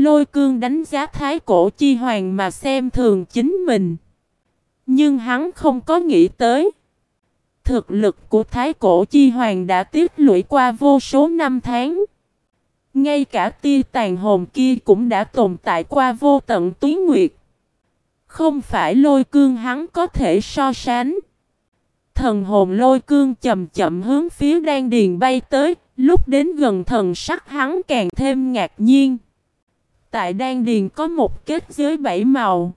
Lôi cương đánh giá thái cổ chi hoàng mà xem thường chính mình. Nhưng hắn không có nghĩ tới. Thực lực của thái cổ chi hoàng đã tiết lũy qua vô số năm tháng. Ngay cả tia tàn hồn kia cũng đã tồn tại qua vô tận túy nguyệt. Không phải lôi cương hắn có thể so sánh. Thần hồn lôi cương chậm chậm hướng phía đan điền bay tới, lúc đến gần thần sắc hắn càng thêm ngạc nhiên. Tại đan điền có một kết giới bảy màu.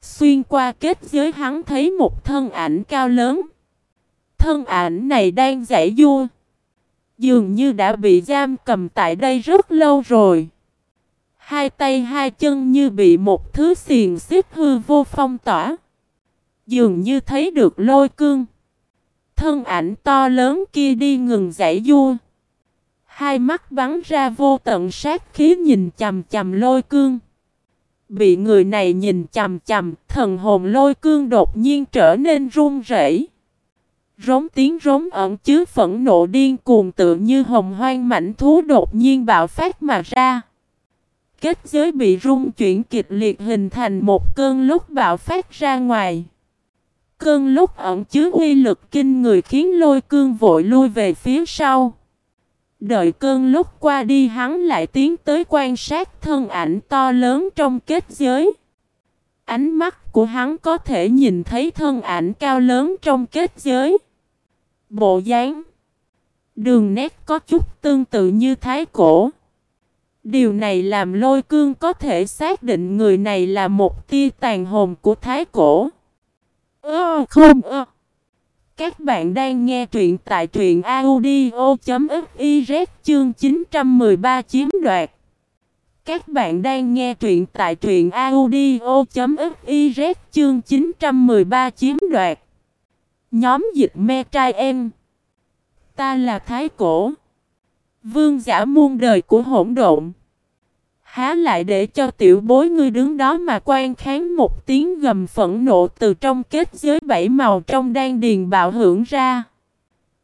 Xuyên qua kết giới hắn thấy một thân ảnh cao lớn. Thân ảnh này đang giải vua. Dường như đã bị giam cầm tại đây rất lâu rồi. Hai tay hai chân như bị một thứ xiềng xếp hư vô phong tỏa. Dường như thấy được lôi cương. Thân ảnh to lớn kia đi ngừng giải vua. Hai mắt bắn ra vô tận sát khí nhìn chầm chầm lôi cương. Bị người này nhìn chầm chầm, thần hồn lôi cương đột nhiên trở nên run rẩy. Rống tiếng rống ẩn chứa phẫn nộ điên cuồng tự như hồng hoang mảnh thú đột nhiên bạo phát mà ra. Kết giới bị rung chuyển kịch liệt hình thành một cơn lúc bạo phát ra ngoài. Cơn lúc ẩn chứa uy lực kinh người khiến lôi cương vội lui về phía sau. Đợi cơn lúc qua đi hắn lại tiến tới quan sát thân ảnh to lớn trong kết giới. Ánh mắt của hắn có thể nhìn thấy thân ảnh cao lớn trong kết giới. Bộ dáng Đường nét có chút tương tự như thái cổ. Điều này làm lôi cương có thể xác định người này là một tia tàn hồn của thái cổ. Ơ, không, ơ. Các bạn đang nghe truyện tại truyện audio.fiz chương 913 chiếm đoạt. Các bạn đang nghe truyện tại truyện audio.fiz chương 913 chiếm đoạt. Nhóm dịch me trai em. Ta là Thái Cổ. Vương giả muôn đời của hỗn độn. Há lại để cho tiểu bối ngươi đứng đó mà quan kháng một tiếng gầm phẫn nộ từ trong kết giới bảy màu trong đan điền bạo hưởng ra.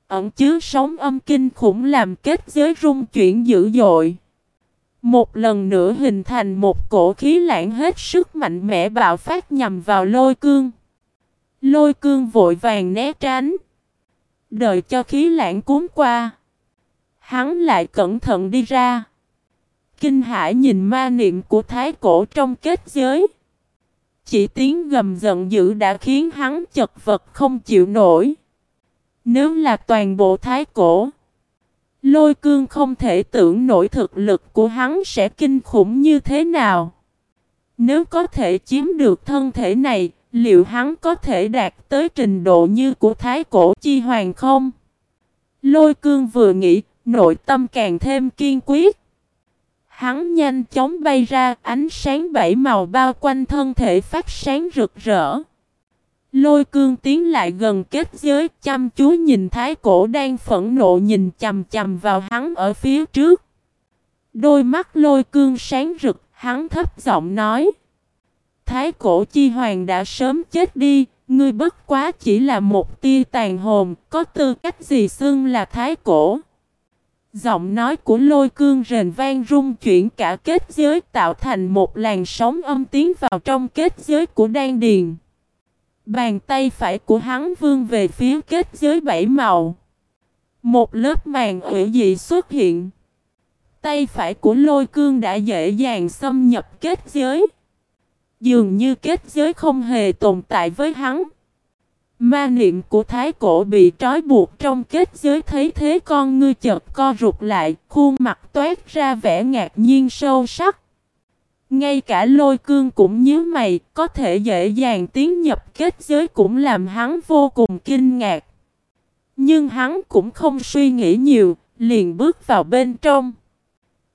Ẩn chứa sóng âm kinh khủng làm kết giới rung chuyển dữ dội. Một lần nữa hình thành một cổ khí lãng hết sức mạnh mẽ bạo phát nhằm vào lôi cương. Lôi cương vội vàng né tránh. Đợi cho khí lãng cuốn qua. Hắn lại cẩn thận đi ra. Kinh hãi nhìn ma niệm của thái cổ trong kết giới. Chỉ tiếng gầm giận dữ đã khiến hắn chật vật không chịu nổi. Nếu là toàn bộ thái cổ. Lôi cương không thể tưởng nổi thực lực của hắn sẽ kinh khủng như thế nào. Nếu có thể chiếm được thân thể này, liệu hắn có thể đạt tới trình độ như của thái cổ chi hoàng không? Lôi cương vừa nghĩ, nội tâm càng thêm kiên quyết. Hắn nhanh chóng bay ra, ánh sáng bảy màu bao quanh thân thể phát sáng rực rỡ. Lôi cương tiến lại gần kết giới, chăm chú nhìn thái cổ đang phẫn nộ nhìn chầm chầm vào hắn ở phía trước. Đôi mắt lôi cương sáng rực, hắn thấp giọng nói. Thái cổ chi hoàng đã sớm chết đi, ngươi bất quá chỉ là một tia tàn hồn, có tư cách gì xưng là thái cổ. Giọng nói của lôi cương rền vang rung chuyển cả kết giới, tạo thành một làn sóng âm tiến vào trong kết giới của đan điền. Bàn tay phải của hắn vương về phía kết giới bảy màu. Một lớp màn ủy dị xuất hiện. Tay phải của lôi cương đã dễ dàng xâm nhập kết giới. Dường như kết giới không hề tồn tại với hắn. Ma niệm của thái cổ bị trói buộc trong kết giới thấy thế con ngươi chợt co rụt lại, khuôn mặt toát ra vẻ ngạc nhiên sâu sắc. Ngay cả lôi cương cũng nhớ mày, có thể dễ dàng tiến nhập kết giới cũng làm hắn vô cùng kinh ngạc. Nhưng hắn cũng không suy nghĩ nhiều, liền bước vào bên trong.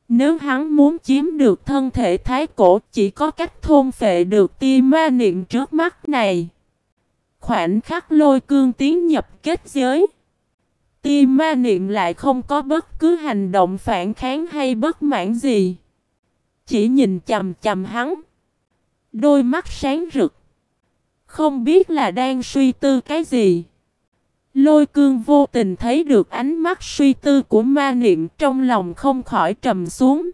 Nếu hắn muốn chiếm được thân thể thái cổ chỉ có cách thôn phệ được tia ma niệm trước mắt này. Khoảnh khắc lôi cương tiến nhập kết giới. ti ma niệm lại không có bất cứ hành động phản kháng hay bất mãn gì. Chỉ nhìn chầm chầm hắn. Đôi mắt sáng rực. Không biết là đang suy tư cái gì. Lôi cương vô tình thấy được ánh mắt suy tư của ma niệm trong lòng không khỏi trầm xuống.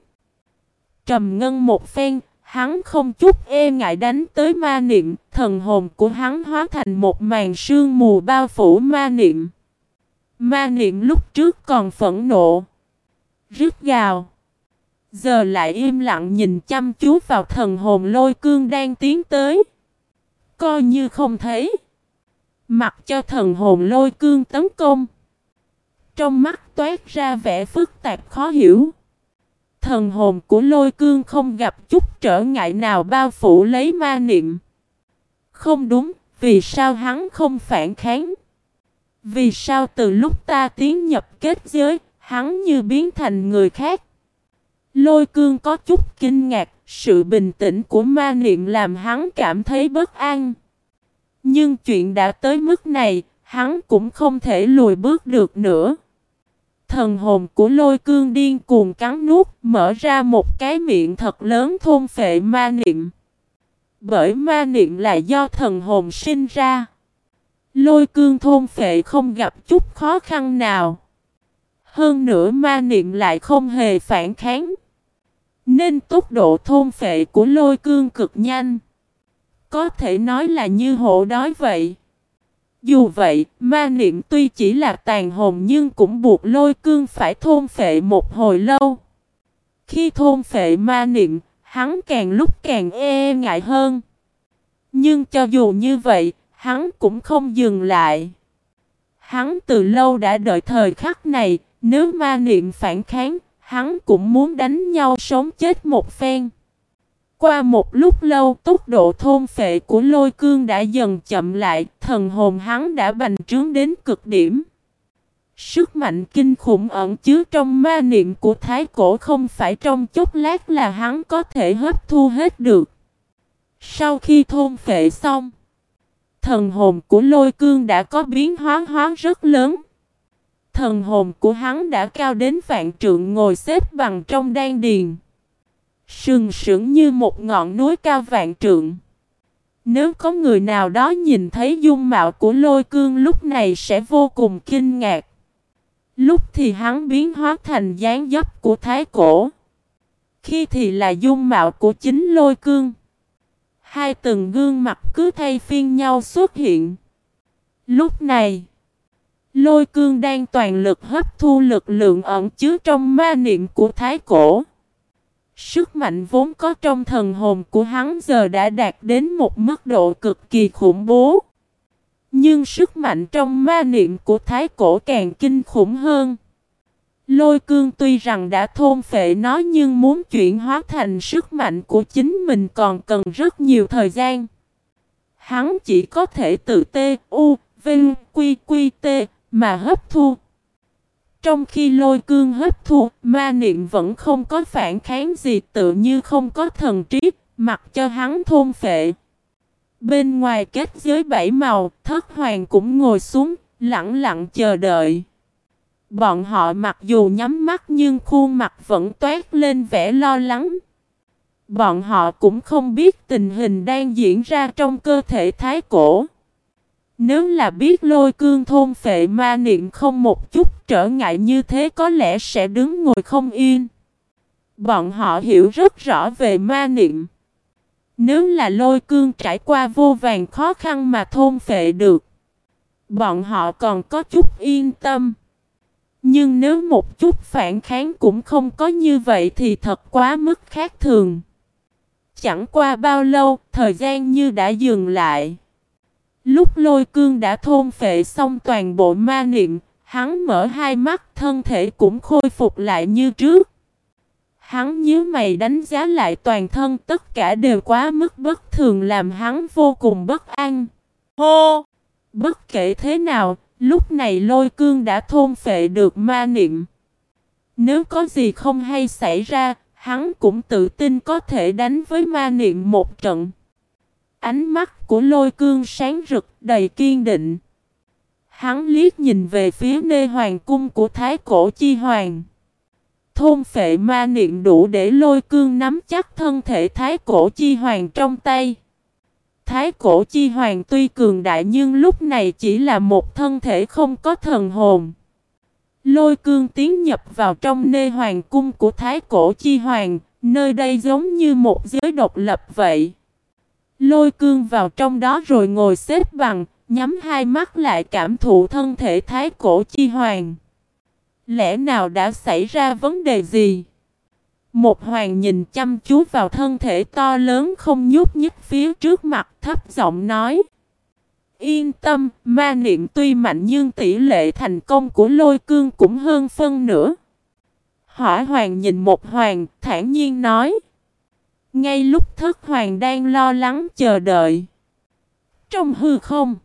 trầm ngân một phen, hắn không chút e ngại đánh tới ma niệm, thần hồn của hắn hóa thành một màn sương mù bao phủ ma niệm. Ma niệm lúc trước còn phẫn nộ, rứt gào. Giờ lại im lặng nhìn chăm chú vào thần hồn lôi cương đang tiến tới. Coi như không thấy. Mặc cho thần hồn lôi cương tấn công. Trong mắt toát ra vẻ phức tạp khó hiểu. Thần hồn của lôi cương không gặp chút trở ngại nào bao phủ lấy ma niệm. Không đúng, vì sao hắn không phản kháng? Vì sao từ lúc ta tiến nhập kết giới, hắn như biến thành người khác? Lôi cương có chút kinh ngạc, sự bình tĩnh của ma niệm làm hắn cảm thấy bất an. Nhưng chuyện đã tới mức này, hắn cũng không thể lùi bước được nữa. Thần hồn của lôi cương điên cuồng cắn nuốt, mở ra một cái miệng thật lớn thôn phệ ma niệm. Bởi ma niệm là do thần hồn sinh ra. Lôi cương thôn phệ không gặp chút khó khăn nào. Hơn nữa ma niệm lại không hề phản kháng. Nên tốc độ thôn phệ của lôi cương cực nhanh. Có thể nói là như hộ đói vậy. Dù vậy, ma niệm tuy chỉ là tàn hồn nhưng cũng buộc lôi cương phải thôn phệ một hồi lâu. Khi thôn phệ ma niệm, hắn càng lúc càng e ngại hơn. Nhưng cho dù như vậy, hắn cũng không dừng lại. Hắn từ lâu đã đợi thời khắc này, nếu ma niệm phản kháng, hắn cũng muốn đánh nhau sống chết một phen. Qua một lúc lâu tốc độ thôn phệ của lôi cương đã dần chậm lại, thần hồn hắn đã bành trướng đến cực điểm. Sức mạnh kinh khủng ẩn chứa trong ma niệm của thái cổ không phải trong chốc lát là hắn có thể hấp thu hết được. Sau khi thôn phệ xong, thần hồn của lôi cương đã có biến hóa hóa rất lớn. Thần hồn của hắn đã cao đến vạn trượng ngồi xếp bằng trong đan điền. Sừng sững như một ngọn núi cao vạn trượng. Nếu có người nào đó nhìn thấy dung mạo của lôi cương lúc này sẽ vô cùng kinh ngạc. Lúc thì hắn biến hóa thành dáng dấp của thái cổ. Khi thì là dung mạo của chính lôi cương. Hai từng gương mặt cứ thay phiên nhau xuất hiện. Lúc này, lôi cương đang toàn lực hấp thu lực lượng ẩn chứa trong ma niệm của thái cổ. Sức mạnh vốn có trong thần hồn của hắn giờ đã đạt đến một mức độ cực kỳ khủng bố. Nhưng sức mạnh trong ma niệm của thái cổ càng kinh khủng hơn. Lôi cương tuy rằng đã thôn phệ nó nhưng muốn chuyển hóa thành sức mạnh của chính mình còn cần rất nhiều thời gian. Hắn chỉ có thể tự T, U, Vinh, Quy, Quy, T mà hấp thu. Trong khi lôi cương hấp thu, ma niệm vẫn không có phản kháng gì tự như không có thần trí, mặc cho hắn thôn phệ. Bên ngoài kết giới bảy màu, thất hoàng cũng ngồi xuống, lặng lặng chờ đợi. Bọn họ mặc dù nhắm mắt nhưng khuôn mặt vẫn toát lên vẻ lo lắng. Bọn họ cũng không biết tình hình đang diễn ra trong cơ thể thái cổ. Nếu là biết lôi cương thôn phệ ma niệm không một chút trở ngại như thế có lẽ sẽ đứng ngồi không yên. Bọn họ hiểu rất rõ về ma niệm. Nếu là lôi cương trải qua vô vàng khó khăn mà thôn phệ được. Bọn họ còn có chút yên tâm. Nhưng nếu một chút phản kháng cũng không có như vậy thì thật quá mức khác thường. Chẳng qua bao lâu, thời gian như đã dừng lại. Lúc lôi cương đã thôn phệ xong toàn bộ ma niệm, hắn mở hai mắt thân thể cũng khôi phục lại như trước. Hắn nhíu mày đánh giá lại toàn thân tất cả đều quá mức bất thường làm hắn vô cùng bất an. Hô! Bất kể thế nào, lúc này lôi cương đã thôn phệ được ma niệm. Nếu có gì không hay xảy ra, hắn cũng tự tin có thể đánh với ma niệm một trận. Ánh mắt của lôi cương sáng rực đầy kiên định. Hắn liếc nhìn về phía nê hoàng cung của Thái Cổ Chi Hoàng. Thôn phệ ma niệm đủ để lôi cương nắm chắc thân thể Thái Cổ Chi Hoàng trong tay. Thái Cổ Chi Hoàng tuy cường đại nhưng lúc này chỉ là một thân thể không có thần hồn. Lôi cương tiến nhập vào trong nê hoàng cung của Thái Cổ Chi Hoàng, Nơi đây giống như một giới độc lập vậy. Lôi cương vào trong đó rồi ngồi xếp bằng, nhắm hai mắt lại cảm thụ thân thể thái cổ chi hoàng. Lẽ nào đã xảy ra vấn đề gì? Một hoàng nhìn chăm chú vào thân thể to lớn không nhúc nhích phía trước mặt thấp giọng nói. Yên tâm, ma niệm tuy mạnh nhưng tỷ lệ thành công của lôi cương cũng hơn phân nửa. Hỏa hoàng nhìn một hoàng, thản nhiên nói. Ngay lúc thất hoàng đang lo lắng chờ đợi. Trong hư không,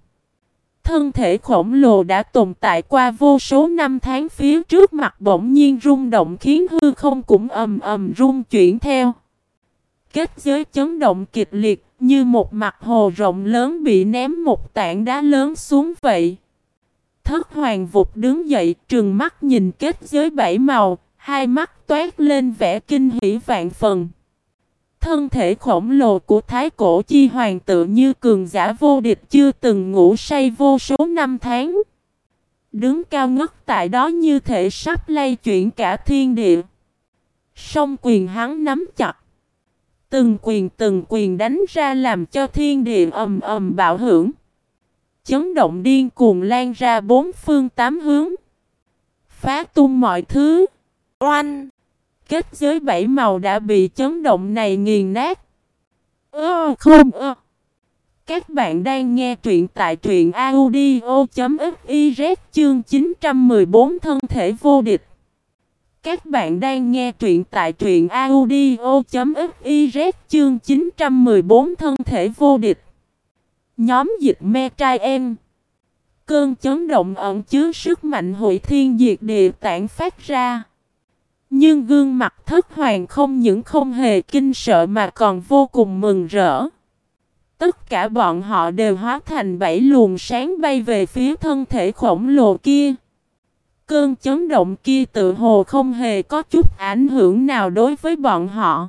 thân thể khổng lồ đã tồn tại qua vô số năm tháng phía trước mặt bỗng nhiên rung động khiến hư không cũng ầm ầm rung chuyển theo. Kết giới chấn động kịch liệt như một mặt hồ rộng lớn bị ném một tảng đá lớn xuống vậy. Thất hoàng vụt đứng dậy trừng mắt nhìn kết giới bảy màu, hai mắt toát lên vẻ kinh hỉ vạn phần. Thân thể khổng lồ của thái cổ chi hoàng tự như cường giả vô địch chưa từng ngủ say vô số năm tháng. Đứng cao ngất tại đó như thể sắp lay chuyển cả thiên địa. Song quyền hắn nắm chặt. Từng quyền từng quyền đánh ra làm cho thiên địa ầm ầm bạo hưởng. Chấn động điên cuồng lan ra bốn phương tám hướng. Phá tung mọi thứ. Oanh! Kết giới bảy màu đã bị chấn động này nghiền nát. Ơ, không ơ. Các bạn đang nghe truyện tại truyện audio.fiz chương 914 thân thể vô địch. Các bạn đang nghe truyện tại truyện audio.fiz chương 914 thân thể vô địch. Nhóm dịch me trai em. Cơn chấn động ẩn chứa sức mạnh hội thiên diệt địa tản phát ra. Nhưng gương mặt thất hoàng không những không hề kinh sợ mà còn vô cùng mừng rỡ. Tất cả bọn họ đều hóa thành bảy luồng sáng bay về phía thân thể khổng lồ kia. Cơn chấn động kia tự hồ không hề có chút ảnh hưởng nào đối với bọn họ.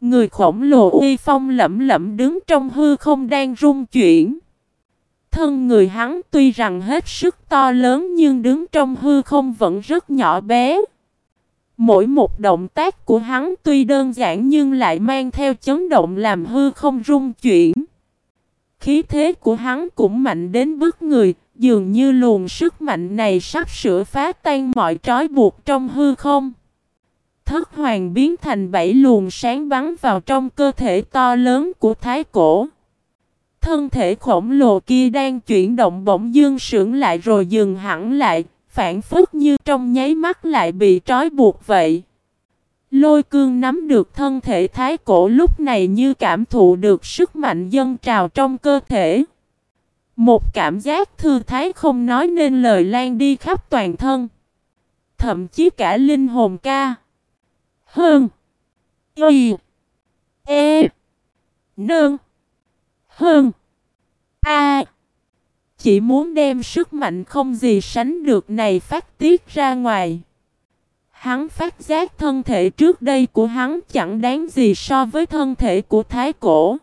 Người khổng lồ uy phong lẫm lẫm đứng trong hư không đang rung chuyển. Thân người hắn tuy rằng hết sức to lớn nhưng đứng trong hư không vẫn rất nhỏ bé. Mỗi một động tác của hắn tuy đơn giản nhưng lại mang theo chấn động làm hư không rung chuyển. Khí thế của hắn cũng mạnh đến bức người, dường như luồng sức mạnh này sắp sửa phá tan mọi trói buộc trong hư không. Thất hoàng biến thành bảy luồng sáng bắn vào trong cơ thể to lớn của thái cổ. Thân thể khổng lồ kia đang chuyển động bỗng dương sưởng lại rồi dừng hẳn lại, phản phức như trong nháy mắt lại bị trói buộc vậy. Lôi cương nắm được thân thể thái cổ lúc này như cảm thụ được sức mạnh dân trào trong cơ thể. Một cảm giác thư thái không nói nên lời lan đi khắp toàn thân. Thậm chí cả linh hồn ca. Hơn. Y. E. Nương. Hơn. Chỉ muốn đem sức mạnh không gì sánh được này phát tiết ra ngoài. Hắn phát giác thân thể trước đây của hắn chẳng đáng gì so với thân thể của thái cổ.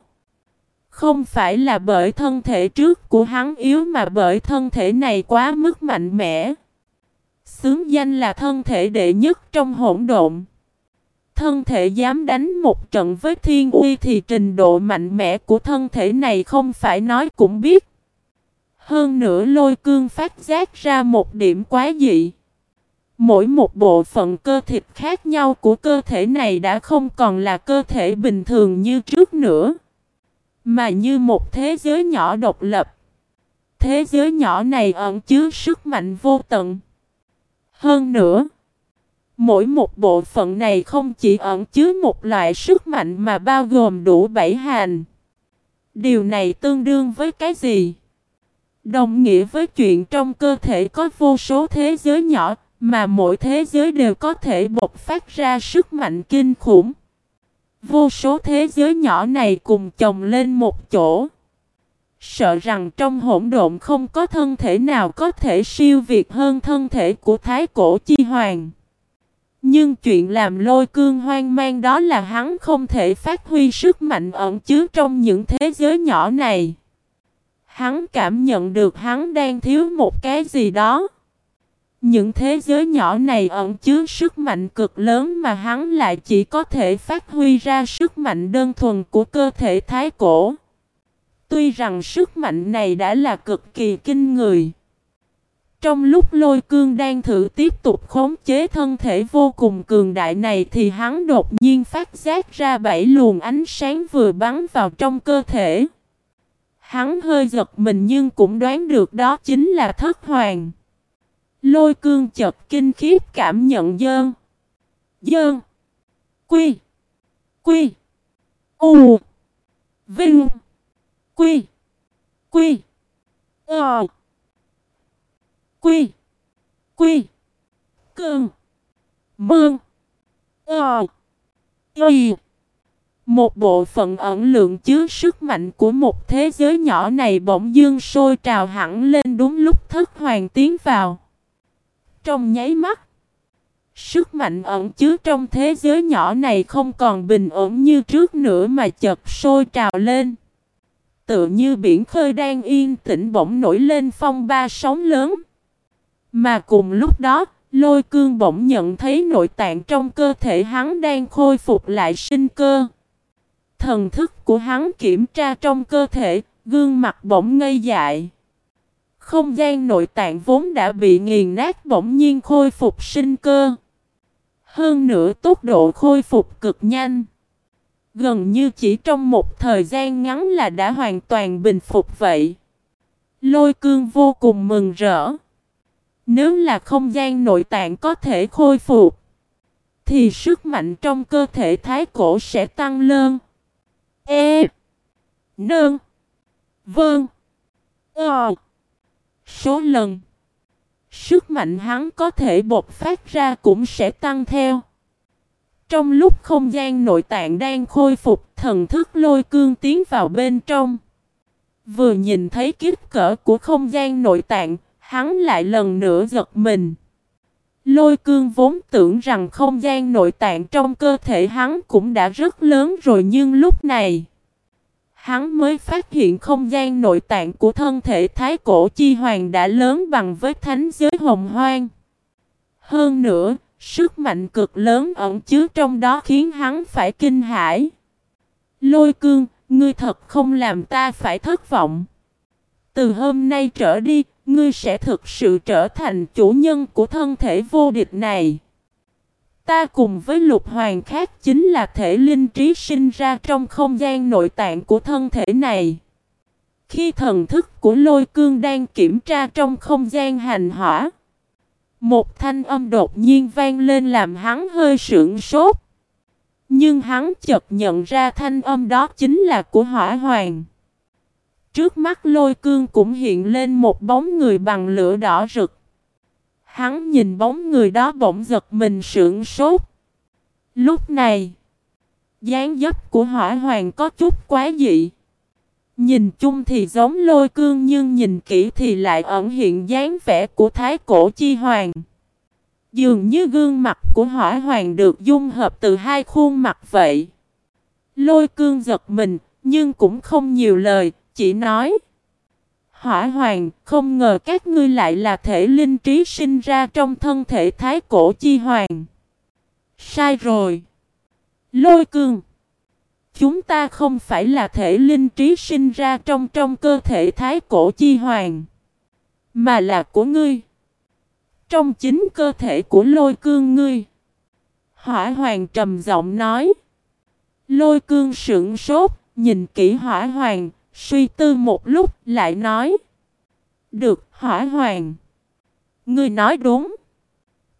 Không phải là bởi thân thể trước của hắn yếu mà bởi thân thể này quá mức mạnh mẽ. Xướng danh là thân thể đệ nhất trong hỗn độn. Thân thể dám đánh một trận với thiên uy thì trình độ mạnh mẽ của thân thể này không phải nói cũng biết. Hơn nữa lôi cương phát giác ra một điểm quá dị. Mỗi một bộ phận cơ thịt khác nhau của cơ thể này đã không còn là cơ thể bình thường như trước nữa. Mà như một thế giới nhỏ độc lập. Thế giới nhỏ này ẩn chứa sức mạnh vô tận. Hơn nữa, mỗi một bộ phận này không chỉ ẩn chứa một loại sức mạnh mà bao gồm đủ bảy hành. Điều này tương đương với cái gì? Đồng nghĩa với chuyện trong cơ thể có vô số thế giới nhỏ, mà mỗi thế giới đều có thể bộc phát ra sức mạnh kinh khủng. Vô số thế giới nhỏ này cùng chồng lên một chỗ. Sợ rằng trong hỗn độn không có thân thể nào có thể siêu việt hơn thân thể của Thái Cổ Chi Hoàng. Nhưng chuyện làm lôi cương hoang mang đó là hắn không thể phát huy sức mạnh ẩn chứa trong những thế giới nhỏ này. Hắn cảm nhận được hắn đang thiếu một cái gì đó. Những thế giới nhỏ này ẩn chứa sức mạnh cực lớn mà hắn lại chỉ có thể phát huy ra sức mạnh đơn thuần của cơ thể thái cổ. Tuy rằng sức mạnh này đã là cực kỳ kinh người. Trong lúc lôi cương đang thử tiếp tục khống chế thân thể vô cùng cường đại này thì hắn đột nhiên phát giác ra bảy luồng ánh sáng vừa bắn vào trong cơ thể. Hắn hơi giật mình nhưng cũng đoán được đó chính là thất hoàng. Lôi cương chật kinh khiếp cảm nhận dơn. Dơn. Quy. Quy. U. Vinh. Quy. Quy. Ờ. Quy. Quy. Cương. Mương. Ờ. Y. Một bộ phận ẩn lượng chứa sức mạnh của một thế giới nhỏ này bỗng dương sôi trào hẳn lên đúng lúc thất hoàng tiến vào. Trong nháy mắt, sức mạnh ẩn chứa trong thế giới nhỏ này không còn bình ổn như trước nữa mà chợt sôi trào lên. Tựa như biển khơi đang yên tĩnh bỗng nổi lên phong ba sóng lớn. Mà cùng lúc đó, lôi cương bỗng nhận thấy nội tạng trong cơ thể hắn đang khôi phục lại sinh cơ. Thần thức của hắn kiểm tra trong cơ thể, gương mặt bỗng ngây dại. Không gian nội tạng vốn đã bị nghiền nát bỗng nhiên khôi phục sinh cơ. Hơn nữa tốc độ khôi phục cực nhanh. Gần như chỉ trong một thời gian ngắn là đã hoàn toàn bình phục vậy. Lôi cương vô cùng mừng rỡ. Nếu là không gian nội tạng có thể khôi phục, thì sức mạnh trong cơ thể thái cổ sẽ tăng lên. E. Nương. Vâng. Ờ. Số lần. Sức mạnh hắn có thể bộc phát ra cũng sẽ tăng theo. Trong lúc không gian nội tạng đang khôi phục, thần thức lôi cương tiến vào bên trong. Vừa nhìn thấy kích cỡ của không gian nội tạng, hắn lại lần nữa giật mình. Lôi cương vốn tưởng rằng không gian nội tạng trong cơ thể hắn cũng đã rất lớn rồi nhưng lúc này, hắn mới phát hiện không gian nội tạng của thân thể thái cổ chi hoàng đã lớn bằng với thánh giới hồng hoang. Hơn nữa, sức mạnh cực lớn ẩn chứa trong đó khiến hắn phải kinh hãi. Lôi cương, ngươi thật không làm ta phải thất vọng. Từ hôm nay trở đi, ngươi sẽ thực sự trở thành chủ nhân của thân thể vô địch này. Ta cùng với lục hoàng khác chính là thể linh trí sinh ra trong không gian nội tạng của thân thể này. Khi thần thức của lôi cương đang kiểm tra trong không gian hành hỏa, một thanh âm đột nhiên vang lên làm hắn hơi sững sốt. Nhưng hắn chợt nhận ra thanh âm đó chính là của hỏa hoàng. Trước mắt lôi cương cũng hiện lên một bóng người bằng lửa đỏ rực. Hắn nhìn bóng người đó bỗng giật mình sững sốt. Lúc này, dáng dấp của hỏa hoàng có chút quá dị. Nhìn chung thì giống lôi cương nhưng nhìn kỹ thì lại ẩn hiện dáng vẻ của thái cổ chi hoàng. Dường như gương mặt của hỏa hoàng được dung hợp từ hai khuôn mặt vậy. Lôi cương giật mình, nhưng cũng không nhiều lời, chỉ nói. Hỏa hoàng, không ngờ các ngươi lại là thể linh trí sinh ra trong thân thể thái cổ chi hoàng. Sai rồi. Lôi cương. Chúng ta không phải là thể linh trí sinh ra trong trong cơ thể thái cổ chi hoàng. Mà là của ngươi. Trong chính cơ thể của lôi cương ngươi. Hỏa hoàng trầm giọng nói. Lôi cương sững sốt, nhìn kỹ hỏa hoàng, Suy tư một lúc lại nói. Được, hỏa hoàng. Ngươi nói đúng.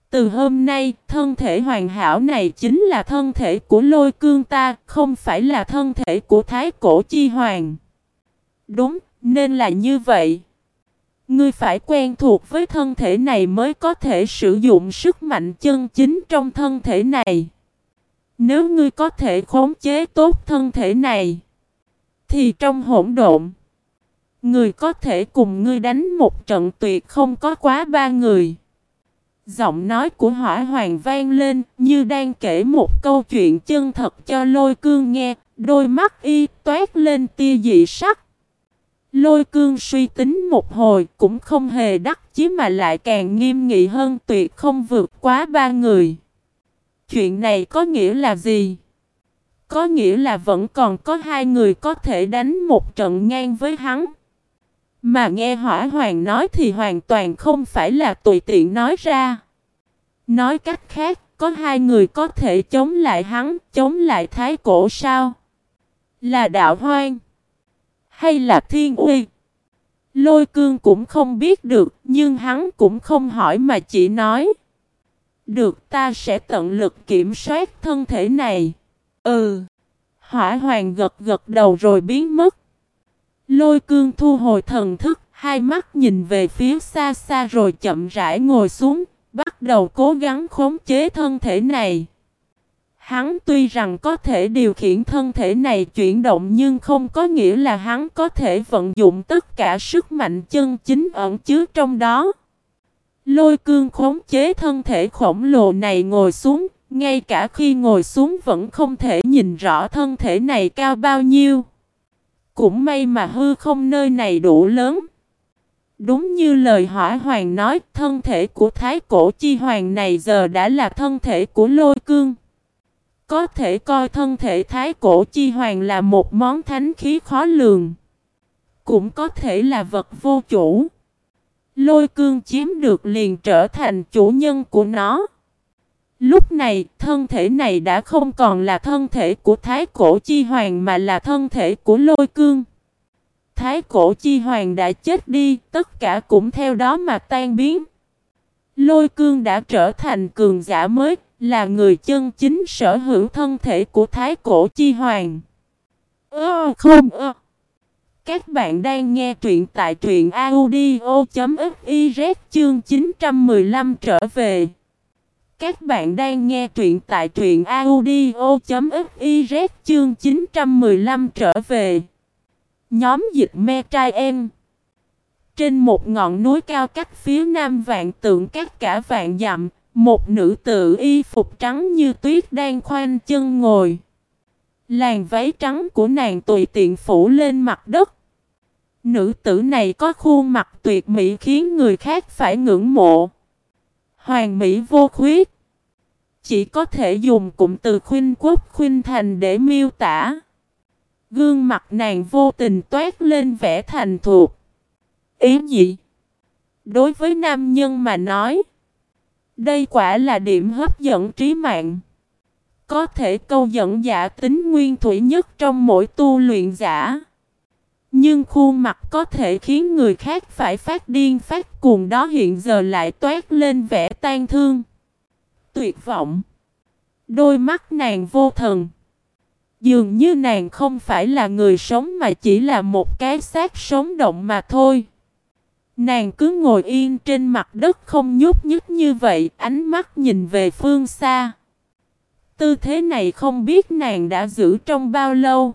Từ hôm nay, thân thể hoàn hảo này chính là thân thể của lôi cương ta, không phải là thân thể của thái cổ chi hoàng. Đúng, nên là như vậy. Ngươi phải quen thuộc với thân thể này mới có thể sử dụng sức mạnh chân chính trong thân thể này. Nếu ngươi có thể khống chế tốt thân thể này, thì trong hỗn độn, người có thể cùng ngươi đánh một trận tuyệt không có quá ba người. Giọng nói của hỏa hoàng vang lên như đang kể một câu chuyện chân thật cho lôi cương nghe, đôi mắt y toát lên tia dị sắc. Lôi cương suy tính một hồi cũng không hề đắc chí mà lại càng nghiêm nghị hơn tuyệt không vượt quá ba người. Chuyện này có nghĩa là gì? Có nghĩa là vẫn còn có hai người có thể đánh một trận ngang với hắn. Mà nghe hỏa hoàng nói thì hoàn toàn không phải là tùy tiện nói ra. Nói cách khác, có hai người có thể chống lại hắn, chống lại thái cổ sao? Là đạo hoang? Hay là thiên uy? Lôi cương cũng không biết được, nhưng hắn cũng không hỏi mà chỉ nói. Được ta sẽ tận lực kiểm soát thân thể này. Ừ. Hỏa hoàng gật gật đầu rồi biến mất. Lôi cương thu hồi thần thức, hai mắt nhìn về phía xa xa rồi chậm rãi ngồi xuống, bắt đầu cố gắng khống chế thân thể này. Hắn tuy rằng có thể điều khiển thân thể này chuyển động nhưng không có nghĩa là hắn có thể vận dụng tất cả sức mạnh chân chính ẩn chứa trong đó. Lôi cương khống chế thân thể khổng lồ này ngồi xuống, ngay cả khi ngồi xuống vẫn không thể nhìn rõ thân thể này cao bao nhiêu. Cũng may mà hư không nơi này đủ lớn. Đúng như lời hỏa hoàng nói, thân thể của thái cổ chi hoàng này giờ đã là thân thể của lôi cương. Có thể coi thân thể thái cổ chi hoàng là một món thánh khí khó lường. Cũng có thể là vật vô chủ. Lôi cương chiếm được liền trở thành chủ nhân của nó. Lúc này, thân thể này đã không còn là thân thể của Thái Cổ Chi Hoàng mà là thân thể của Lôi Cương. Thái Cổ Chi Hoàng đã chết đi, tất cả cũng theo đó mà tan biến. Lôi Cương đã trở thành cường giả mới, là người chân chính sở hữu thân thể của Thái Cổ Chi Hoàng. Ơ không ơ. Các bạn đang nghe truyện tại truyện audio.fiz chương 915 trở về. Các bạn đang nghe truyện tại truyện audio.fiz chương 915 trở về. Nhóm dịch me trai em. Trên một ngọn núi cao cách phía nam vạn tượng các cả vạn dặm, một nữ tử y phục trắng như tuyết đang khoanh chân ngồi. Làn váy trắng của nàng tùy tiện phủ lên mặt đất. Nữ tử này có khuôn mặt tuyệt mỹ khiến người khác phải ngưỡng mộ. Hoàng mỹ vô khuyết. Chỉ có thể dùng cụm từ khuynh quốc, khuynh thành để miêu tả. Gương mặt nàng vô tình toát lên vẻ thành thuộc. Ý gì? Đối với nam nhân mà nói. Đây quả là điểm hấp dẫn trí mạng. Có thể câu dẫn giả tính nguyên thủy nhất trong mỗi tu luyện giả. Nhưng khuôn mặt có thể khiến người khác phải phát điên phát cuồng đó hiện giờ lại toát lên vẻ tan thương. Tuyệt vọng. Đôi mắt nàng vô thần. Dường như nàng không phải là người sống mà chỉ là một cái xác sống động mà thôi. Nàng cứ ngồi yên trên mặt đất không nhúc nhích như vậy, ánh mắt nhìn về phương xa. Tư thế này không biết nàng đã giữ trong bao lâu.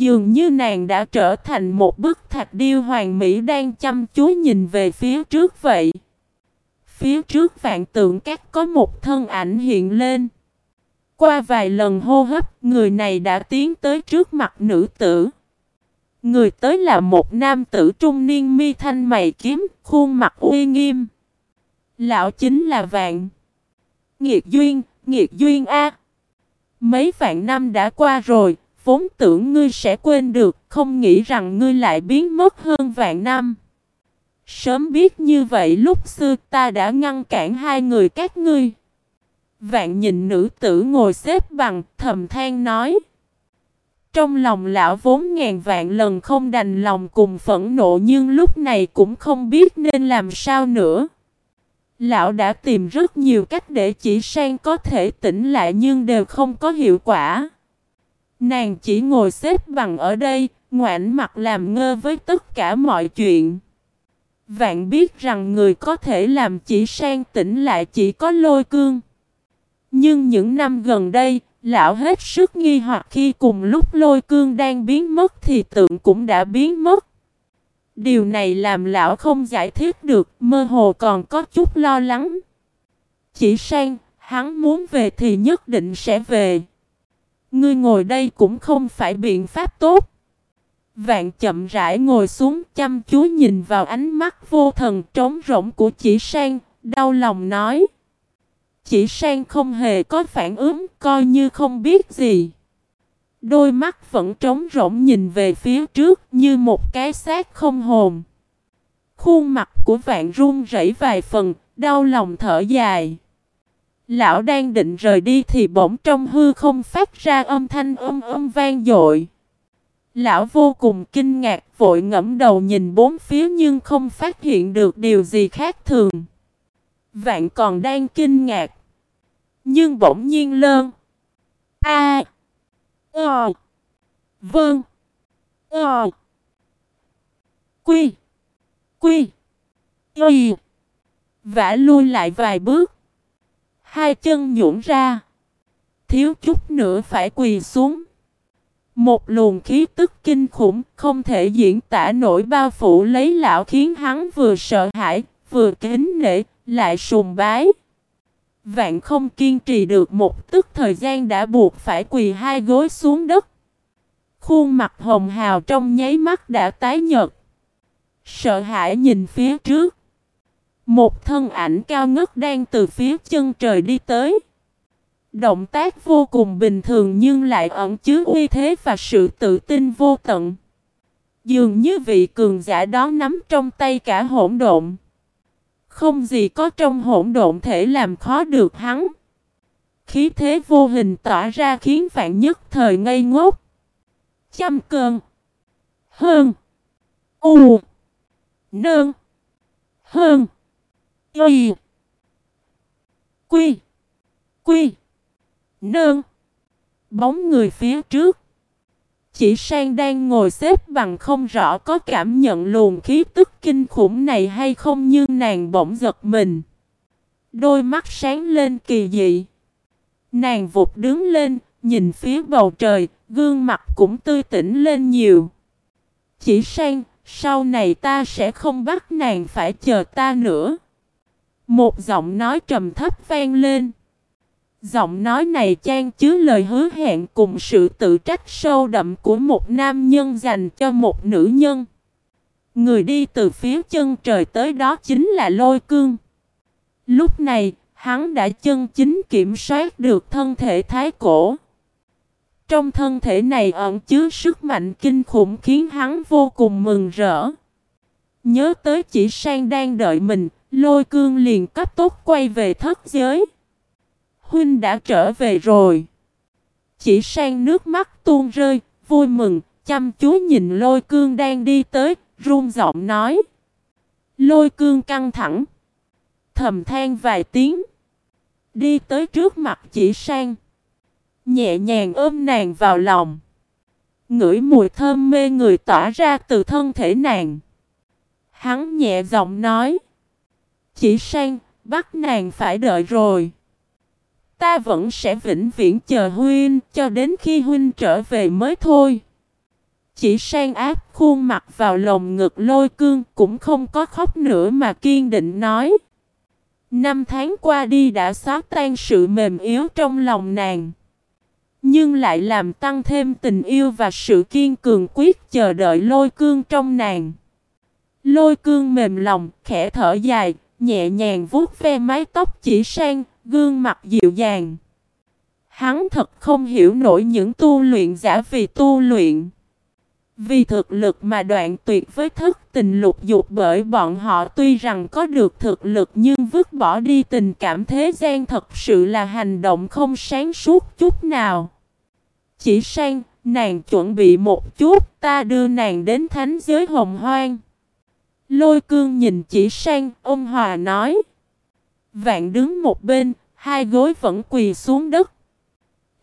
Dường như nàng đã trở thành một bức thạch điêu hoàng mỹ đang chăm chú nhìn về phía trước vậy. Phía trước vạn tượng các có một thân ảnh hiện lên. Qua vài lần hô hấp, người này đã tiến tới trước mặt nữ tử. Người tới là một nam tử trung niên mi thanh mày kiếm, khuôn mặt uy nghiêm. Lão chính là Vạn. Nghiệt Duyên, Nghiệt Duyên A. Mấy vạn năm đã qua rồi, vốn tưởng ngươi sẽ quên được, không nghĩ rằng ngươi lại biến mất hơn vạn năm. Sớm biết như vậy lúc xưa ta đã ngăn cản hai người các ngươi. Vạn nhìn nữ tử ngồi xếp bằng, thầm than nói. Trong lòng lão vốn ngàn vạn lần không đành lòng cùng phẫn nộ nhưng lúc này cũng không biết nên làm sao nữa. Lão đã tìm rất nhiều cách để chỉ sang có thể tỉnh lại nhưng đều không có hiệu quả. Nàng chỉ ngồi xếp bằng ở đây, ngoảnh mặt làm ngơ với tất cả mọi chuyện. Vạn biết rằng người có thể làm chỉ sang tỉnh lại chỉ có lôi cương. Nhưng những năm gần đây, lão hết sức nghi hoặc khi cùng lúc lôi cương đang biến mất thì tượng cũng đã biến mất. Điều này làm lão không giải thích được, mơ hồ còn có chút lo lắng. Chỉ sang, hắn muốn về thì nhất định sẽ về. Ngươi ngồi đây cũng không phải biện pháp tốt. Vạn chậm rãi ngồi xuống chăm chú nhìn vào ánh mắt vô thần trống rỗng của chỉ sang, đau lòng nói. Chỉ sang không hề có phản ứng, coi như không biết gì. Đôi mắt vẫn trống rỗng nhìn về phía trước như một cái xác không hồn. Khuôn mặt của vạn run rẩy vài phần, đau lòng thở dài. Lão đang định rời đi thì bỗng trong hư không phát ra âm thanh âm âm vang dội. Lão vô cùng kinh ngạc, vội ngẫm đầu nhìn bốn phía nhưng không phát hiện được điều gì khác thường. Vạn còn đang kinh ngạc. Nhưng bỗng nhiên lơn. A. Ờ. Vâng. Ờ. Quy. Quy. Y. Vã lui lại vài bước. Hai chân nhũn ra. Thiếu chút nữa phải quỳ xuống. Một luồng khí tức kinh khủng không thể diễn tả nổi bao phủ lấy lão khiến hắn vừa sợ hãi, vừa kính nể, lại sùng bái. Vạn không kiên trì được một tức thời gian đã buộc phải quỳ hai gối xuống đất. Khuôn mặt hồng hào trong nháy mắt đã tái nhợt. Sợ hãi nhìn phía trước. Một thân ảnh cao ngất đang từ phía chân trời đi tới. Động tác vô cùng bình thường nhưng lại ẩn chứa uy thế và sự tự tin vô tận. Dường như vị cường giả đó nắm trong tay cả hỗn độn. Không gì có trong hỗn độn thể làm khó được hắn. Khí thế vô hình tỏa ra khiến vạn nhất thời ngây ngốc. Chăm cơn. Hơn. U. Nơn. Hơn. Y. Quy. Quy. Nơn. Bóng người phía trước. Chỉ sang đang ngồi xếp bằng không rõ có cảm nhận luồng khí tức kinh khủng này hay không nhưng nàng bỗng giật mình. Đôi mắt sáng lên kỳ dị. Nàng vụt đứng lên, nhìn phía bầu trời, gương mặt cũng tươi tỉnh lên nhiều. Chỉ sang, sau này ta sẽ không bắt nàng phải chờ ta nữa. Một giọng nói trầm thấp vang lên. Giọng nói này chan chứa lời hứa hẹn cùng sự tự trách sâu đậm của một nam nhân dành cho một nữ nhân. Người đi từ phía chân trời tới đó chính là lôi cương. Lúc này, hắn đã chân chính kiểm soát được thân thể thái cổ. Trong thân thể này ẩn chứa sức mạnh kinh khủng khiến hắn vô cùng mừng rỡ. Nhớ tới chỉ sang đang đợi mình, lôi cương liền cấp tốt quay về thất giới. Huynh đã trở về rồi. Chỉ sang nước mắt tuôn rơi, vui mừng, chăm chú nhìn lôi cương đang đi tới, run giọng nói. Lôi cương căng thẳng. Thầm than vài tiếng. Đi tới trước mặt chỉ sang. Nhẹ nhàng ôm nàng vào lòng. Ngửi mùi thơm mê người tỏa ra từ thân thể nàng. Hắn nhẹ giọng nói. Chỉ sang, bắt nàng phải đợi rồi. Ta vẫn sẽ vĩnh viễn chờ huynh cho đến khi huynh trở về mới thôi. Chỉ sang áp khuôn mặt vào lồng ngực lôi cương cũng không có khóc nữa mà kiên định nói. Năm tháng qua đi đã xóa tan sự mềm yếu trong lòng nàng. Nhưng lại làm tăng thêm tình yêu và sự kiên cường quyết chờ đợi lôi cương trong nàng. Lôi cương mềm lòng, khẽ thở dài, nhẹ nhàng vuốt ve mái tóc chỉ sang, gương mặt dịu dàng. Hắn thật không hiểu nổi những tu luyện giả vì tu luyện. Vì thực lực mà đoạn tuyệt với thức tình lục dục bởi bọn họ tuy rằng có được thực lực nhưng vứt bỏ đi tình cảm thế gian thật sự là hành động không sáng suốt chút nào. Chỉ sang, nàng chuẩn bị một chút, ta đưa nàng đến thánh giới hồng hoang. Lôi cương nhìn chỉ sang, ông Hòa nói. Vạn đứng một bên, hai gối vẫn quỳ xuống đất.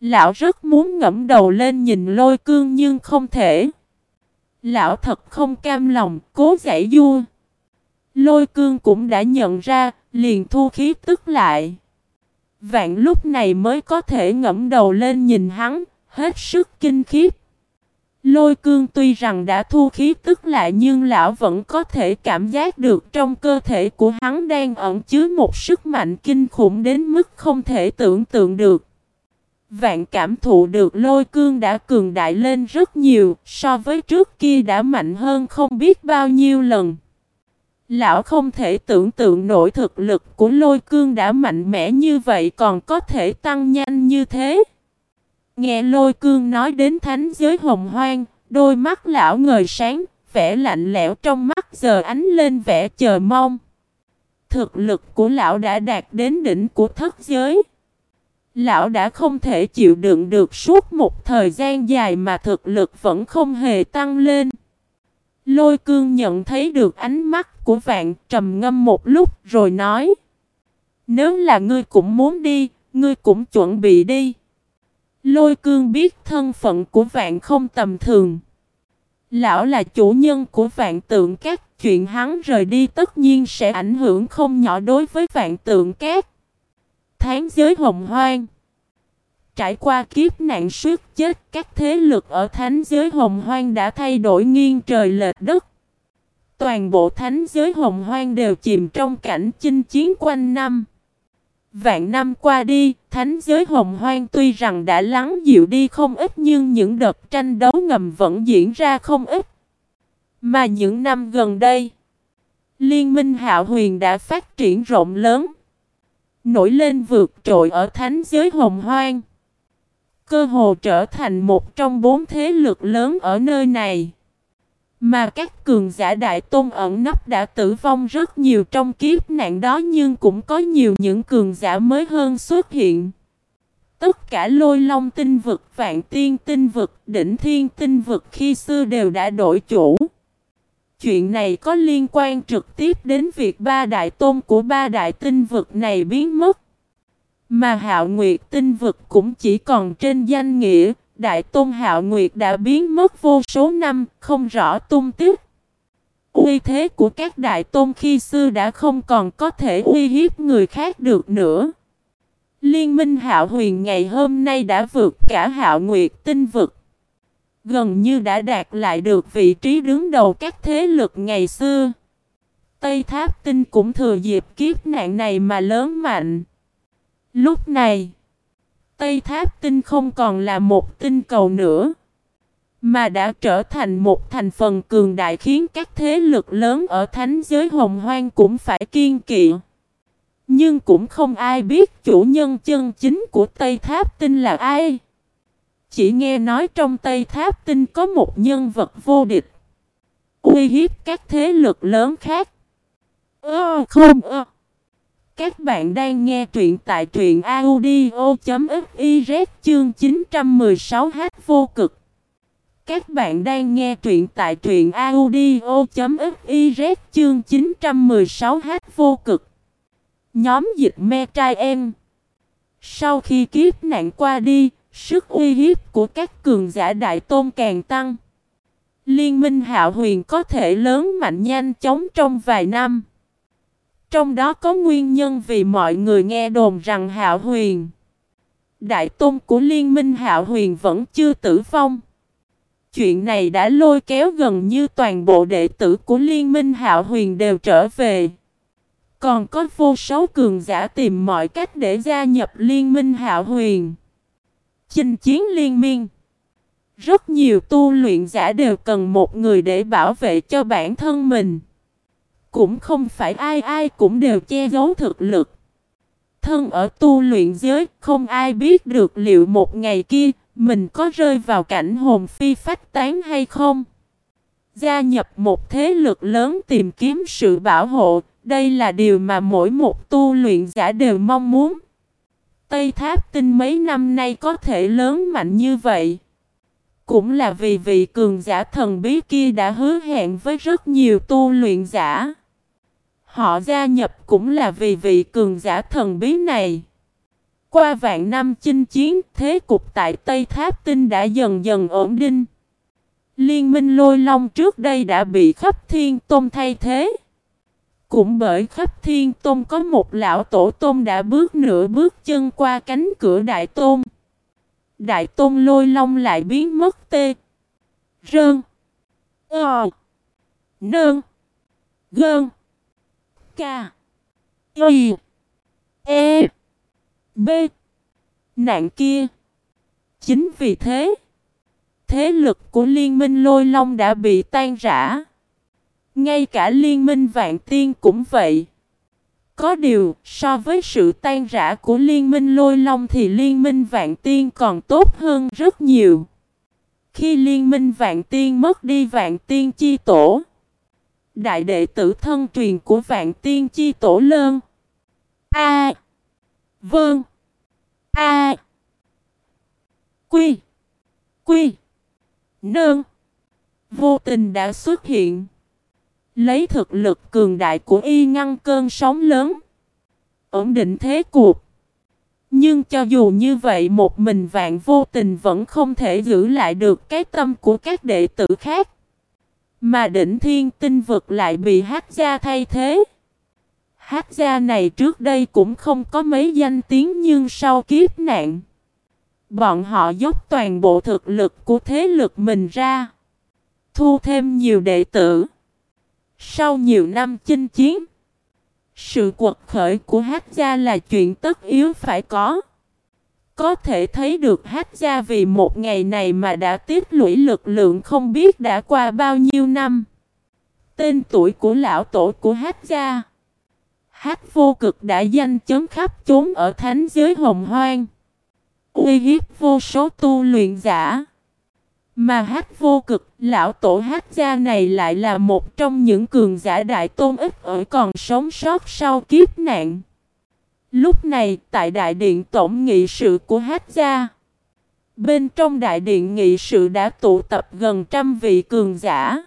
Lão rất muốn ngẫm đầu lên nhìn lôi cương nhưng không thể. Lão thật không cam lòng, cố giải vua. Lôi cương cũng đã nhận ra, liền thu khí tức lại. Vạn lúc này mới có thể ngẫm đầu lên nhìn hắn, hết sức kinh khiếp. Lôi cương tuy rằng đã thu khí tức lại nhưng lão vẫn có thể cảm giác được trong cơ thể của hắn đang ẩn chứa một sức mạnh kinh khủng đến mức không thể tưởng tượng được. Vạn cảm thụ được lôi cương đã cường đại lên rất nhiều, so với trước kia đã mạnh hơn không biết bao nhiêu lần. Lão không thể tưởng tượng nổi thực lực của lôi cương đã mạnh mẽ như vậy còn có thể tăng nhanh như thế. Nghe lôi cương nói đến thánh giới hồng hoang, đôi mắt lão ngời sáng, vẻ lạnh lẽo trong mắt giờ ánh lên vẻ chờ mong. Thực lực của lão đã đạt đến đỉnh của thất giới. Lão đã không thể chịu đựng được suốt một thời gian dài mà thực lực vẫn không hề tăng lên. Lôi cương nhận thấy được ánh mắt của vạn trầm ngâm một lúc rồi nói. Nếu là ngươi cũng muốn đi, ngươi cũng chuẩn bị đi. Lôi cương biết thân phận của vạn không tầm thường. Lão là chủ nhân của vạn tượng các chuyện hắn rời đi tất nhiên sẽ ảnh hưởng không nhỏ đối với vạn tượng các. Tháng giới hồng hoang Trải qua kiếp nạn suýt chết, các thế lực ở thánh giới hồng hoang đã thay đổi nghiêng trời lệch đất. Toàn bộ thánh giới hồng hoang đều chìm trong cảnh chinh chiến quanh năm. Vạn năm qua đi, thánh giới hồng hoang tuy rằng đã lắng dịu đi không ít nhưng những đợt tranh đấu ngầm vẫn diễn ra không ít. Mà những năm gần đây, Liên minh hạo huyền đã phát triển rộng lớn, nổi lên vượt trội ở thánh giới hồng hoang. Cơ hồ trở thành một trong bốn thế lực lớn ở nơi này. Mà các cường giả đại tôn ẩn nấp đã tử vong rất nhiều trong kiếp nạn đó nhưng cũng có nhiều những cường giả mới hơn xuất hiện. Tất cả lôi long tinh vực, vạn tiên tinh vực, đỉnh thiên tinh vực khi xưa đều đã đổi chủ. Chuyện này có liên quan trực tiếp đến việc ba đại tôn của ba đại tinh vực này biến mất. Mà hạo nguyệt tinh vực cũng chỉ còn trên danh nghĩa, Đại Tôn Hạo Nguyệt đã biến mất vô số năm, không rõ tung tích. Uy thế của các Đại Tôn khi xưa đã không còn có thể uy hiếp người khác được nữa. Liên minh Hạo Huyền ngày hôm nay đã vượt cả Hạo Nguyệt tinh vực. Gần như đã đạt lại được vị trí đứng đầu các thế lực ngày xưa. Tây Tháp Tinh cũng thừa dịp kiếp nạn này mà lớn mạnh. Lúc này, Tây Tháp Tinh không còn là một tinh cầu nữa, mà đã trở thành một thành phần cường đại khiến các thế lực lớn ở thánh giới hồng hoang cũng phải kiên kỵ. Nhưng cũng không ai biết chủ nhân chân chính của Tây Tháp Tinh là ai. Chỉ nghe nói trong Tây Tháp Tinh có một nhân vật vô địch. Uy hiếp các thế lực lớn khác. Ơ không ơ. Các bạn đang nghe truyện tại truyện audio.fiz chương 916h vô cực. Các bạn đang nghe truyện tại truyện audio.fiz chương 916h vô cực. Nhóm dịch me trai em. Sau khi kiếp nạn qua đi, sức uy hiếp của các cường giả đại tôn càng tăng. Liên minh hạo huyền có thể lớn mạnh nhanh chóng trong vài năm. Trong đó có nguyên nhân vì mọi người nghe đồn rằng Hạo Huyền, đại tôn của liên minh Hạo Huyền vẫn chưa tử vong. Chuyện này đã lôi kéo gần như toàn bộ đệ tử của liên minh Hạo Huyền đều trở về. Còn có vô số cường giả tìm mọi cách để gia nhập liên minh Hạo Huyền. Chinh chiến liên miên. Rất nhiều tu luyện giả đều cần một người để bảo vệ cho bản thân mình. Cũng không phải ai ai cũng đều che giấu thực lực. Thân ở tu luyện giới, không ai biết được liệu một ngày kia, mình có rơi vào cảnh hồn phi phách tán hay không. Gia nhập một thế lực lớn tìm kiếm sự bảo hộ, đây là điều mà mỗi một tu luyện giả đều mong muốn. Tây Tháp Tinh mấy năm nay có thể lớn mạnh như vậy. Cũng là vì vị cường giả thần bí kia đã hứa hẹn với rất nhiều tu luyện giả. Họ gia nhập cũng là vì vị cường giả thần bí này. Qua vạn năm chinh chiến, thế cục tại Tây Tháp Tinh đã dần dần ổn định. Liên minh lôi long trước đây đã bị khắp thiên tôn thay thế. Cũng bởi khắp thiên tôn có một lão tổ tôn đã bước nửa bước chân qua cánh cửa đại tôn. Đại tôn lôi long lại biến mất tê. Rơn. Ờ. Nơn. Gơn. K Y E B Nạn kia Chính vì thế, thế lực của liên minh lôi long đã bị tan rã. Ngay cả liên minh vạn tiên cũng vậy. Có điều, so với sự tan rã của liên minh lôi long thì liên minh vạn tiên còn tốt hơn rất nhiều. Khi liên minh vạn tiên mất đi vạn tiên chi tổ, đại đệ tử thân truyền của vạn tiên chi tổ lơn. A. Vâng. A. Quy. Quy. Nương. Vô tình đã xuất hiện. Lấy thực lực cường đại của y ngăn cơn sóng lớn. Ổn định thế cuộc. Nhưng cho dù như vậy, một mình vạn vô tình vẫn không thể giữ lại được cái tâm của các đệ tử khác. Mà đỉnh thiên tinh vực lại bị hát gia thay thế. Hát gia này trước đây cũng không có mấy danh tiếng nhưng sau kiếp nạn. Bọn họ dốc toàn bộ thực lực của thế lực mình ra. Thu thêm nhiều đệ tử. Sau nhiều năm chinh chiến. Sự quật khởi của Hát gia là chuyện tất yếu phải có. Có thể thấy được Hát gia vì một ngày này mà đã tiết lũy lực lượng không biết đã qua bao nhiêu năm. Tên tuổi của lão tổ của Hát gia. Hát vô cực đã danh chấn khắp chốn ở thánh giới hồng hoang. Uy hiếp vô số tu luyện giả. Mà hát vô cực, lão tổ hát gia này lại là một trong những cường giả đại tôn ức ở còn sống sót sau kiếp nạn. Lúc này, tại đại điện tổng nghị sự của hát gia, bên trong đại điện nghị sự đã tụ tập gần trăm vị cường giả.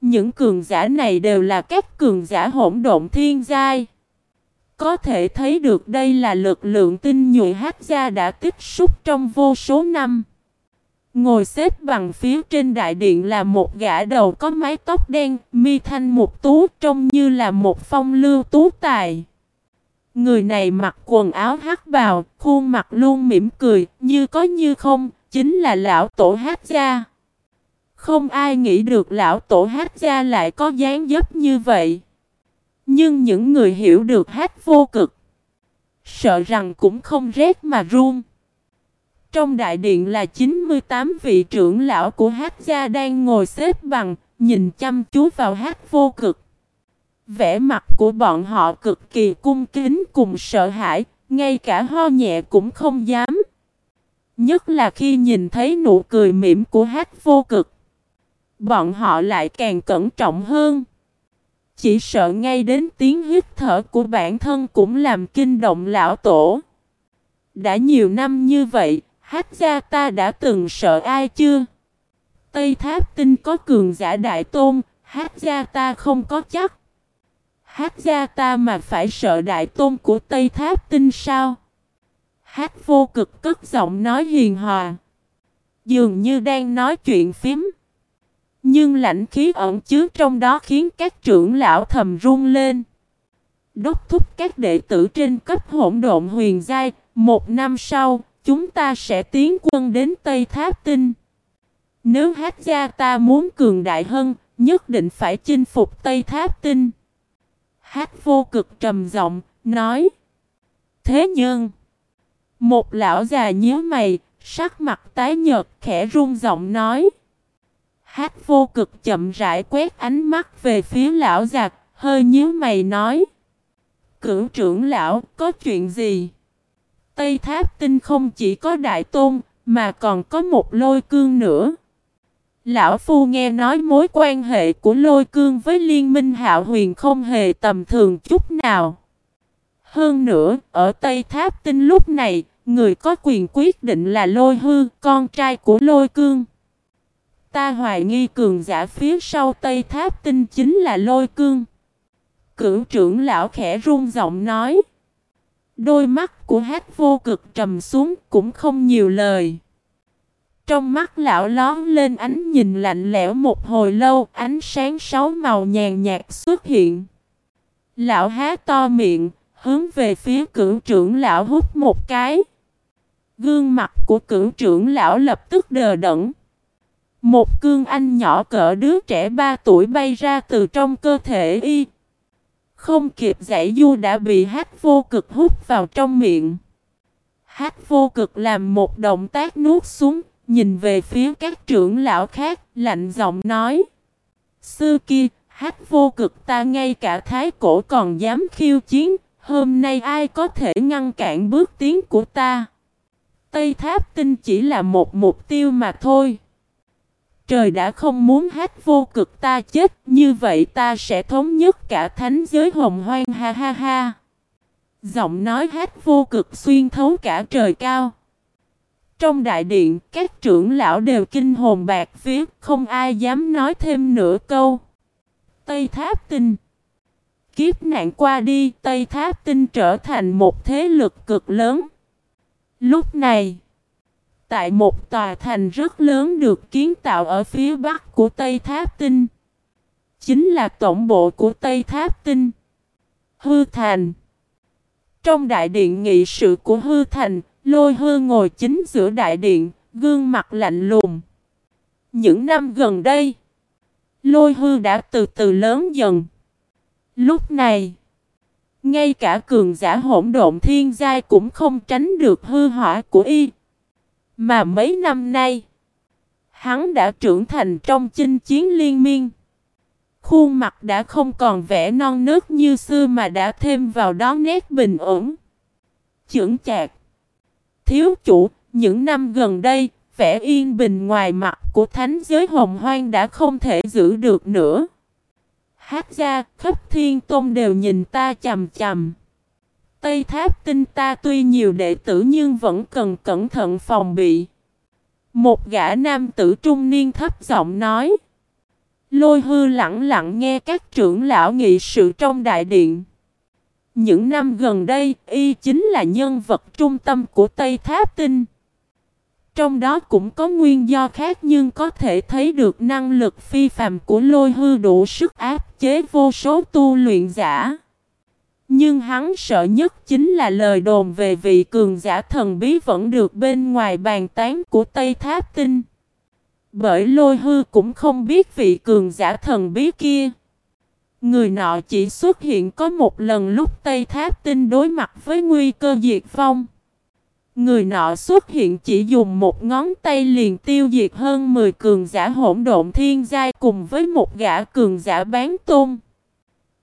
Những cường giả này đều là các cường giả hỗn độn thiên giai. Có thể thấy được đây là lực lượng tinh nhuệ hát gia đã tích xúc trong vô số năm. Ngồi xếp bằng phía trên đại điện là một gã đầu có mái tóc đen, mi thanh một tú trông như là một phong lưu tú tài. Người này mặc quần áo hắc bào, khuôn mặt luôn mỉm cười, như có như không, chính là lão tổ hát gia. Không ai nghĩ được lão tổ hát gia lại có dáng dấp như vậy. Nhưng những người hiểu được hát vô cực, sợ rằng cũng không rét mà run. Trong đại điện là 98 vị trưởng lão của hát gia đang ngồi xếp bằng, nhìn chăm chú vào hát vô cực. Vẻ mặt của bọn họ cực kỳ cung kính cùng sợ hãi, ngay cả ho nhẹ cũng không dám. Nhất là khi nhìn thấy nụ cười mỉm của hát vô cực. Bọn họ lại càng cẩn trọng hơn. Chỉ sợ ngay đến tiếng hít thở của bản thân cũng làm kinh động lão tổ. Đã nhiều năm như vậy, Hát gia ta đã từng sợ ai chưa? Tây Tháp Tinh có cường giả đại tôn, Hát gia ta không có chắc. Hát gia ta mà phải sợ đại tôn của Tây Tháp Tinh sao? Hát vô cực cất giọng nói hiền hòa. Dường như đang nói chuyện phím. Nhưng lãnh khí ẩn chứa trong đó khiến các trưởng lão thầm run lên. Đốc thúc các đệ tử trên cấp hỗn độn huyền giai. Một năm sau, chúng ta sẽ tiến quân đến Tây Tháp Tinh. Nếu hát gia ta muốn cường đại hơn, nhất định phải chinh phục Tây Tháp Tinh. Hát vô cực trầm giọng, nói. Thế nhưng, một lão già nhíu mày, sắc mặt tái nhợt, khẽ run giọng nói. Hát vô cực chậm rãi quét ánh mắt về phía lão già, hơi nhíu mày nói. Cửu trưởng lão, có chuyện gì? Tây Tháp Tinh không chỉ có đại tôn, mà còn có một lôi cương nữa. Lão Phu nghe nói mối quan hệ của lôi cương với liên minh hạo huyền không hề tầm thường chút nào. Hơn nữa, ở Tây Tháp Tinh lúc này, người có quyền quyết định là lôi hư, con trai của lôi cương. Ta hoài nghi cường giả phía sau Tây Tháp Tinh chính là lôi cương. Cửu trưởng lão khẽ run giọng nói. Đôi mắt của hát vô cực trầm xuống cũng không nhiều lời. Trong mắt lão lón lên ánh nhìn lạnh lẽo một hồi lâu, ánh sáng sáu màu nhàn nhạt xuất hiện. Lão há to miệng, hướng về phía cửu trưởng lão hút một cái. Gương mặt của cửu trưởng lão lập tức đờ đẫn. Một cương anh nhỏ cỡ đứa trẻ ba tuổi bay ra từ trong cơ thể y, không kịp giải du đã bị hát vô cực hút vào trong miệng. Hát vô cực làm một động tác nuốt xuống, nhìn về phía các trưởng lão khác, lạnh giọng nói. Sư kia, hát vô cực ta ngay cả thái cổ còn dám khiêu chiến, hôm nay ai có thể ngăn cản bước tiến của ta? Tây Tháp Tinh chỉ là một mục tiêu mà thôi. Trời đã không muốn hát vô cực ta chết, như vậy ta sẽ thống nhất cả thánh giới hồng hoang ha ha ha. Giọng nói hát vô cực xuyên thấu cả trời cao. Trong đại điện, các trưởng lão đều kinh hồn bạc viết, không ai dám nói thêm nửa câu. Tây Tháp Tinh Kiếp nạn qua đi, Tây Tháp Tinh trở thành một thế lực cực lớn. Lúc này, tại một tòa thành rất lớn được kiến tạo ở phía bắc của Tây Tháp Tinh, chính là tổng bộ của Tây Tháp Tinh, Hư Thành. Trong đại điện nghị sự của Hư Thành, Lôi Hư ngồi chính giữa đại điện, gương mặt lạnh lùng. Những năm gần đây, Lôi Hư đã từ từ lớn dần. Lúc này, ngay cả cường giả hỗn độn thiên giai cũng không tránh được hư hỏa của y. Mà mấy năm nay, hắn đã trưởng thành trong chinh chiến liên miên. Khuôn mặt đã không còn vẻ non nớt như xưa mà đã thêm vào đó nét bình ổn. Chưởng chạc. Thiếu chủ, những năm gần đây, vẻ yên bình ngoài mặt của thánh giới hồng hoang đã không thể giữ được nữa. Hát ra, khắp thiên tôn đều nhìn ta chầm chầm. Tây tháp tinh ta tuy nhiều đệ tử nhưng vẫn cần cẩn thận phòng bị. Một gã nam tử trung niên thấp giọng nói. Lôi hư lặng lặng nghe các trưởng lão nghị sự trong đại điện. Những năm gần đây, y chính là nhân vật trung tâm của Tây Tháp Tinh. Trong đó cũng có nguyên do khác nhưng có thể thấy được năng lực phi phàm của lôi hư đủ sức áp chế vô số tu luyện giả. Nhưng hắn sợ nhất chính là lời đồn về vị cường giả thần bí vẫn được bên ngoài bàn tán của Tây Tháp Tinh. Bởi lôi hư cũng không biết vị cường giả thần bí kia. Người nọ chỉ xuất hiện có một lần lúc Tây Tháp Tinh đối mặt với nguy cơ diệt vong. Người nọ xuất hiện chỉ dùng một ngón tay liền tiêu diệt hơn 10 cường giả hỗn độn thiên giai cùng với một gã cường giả bán tôn.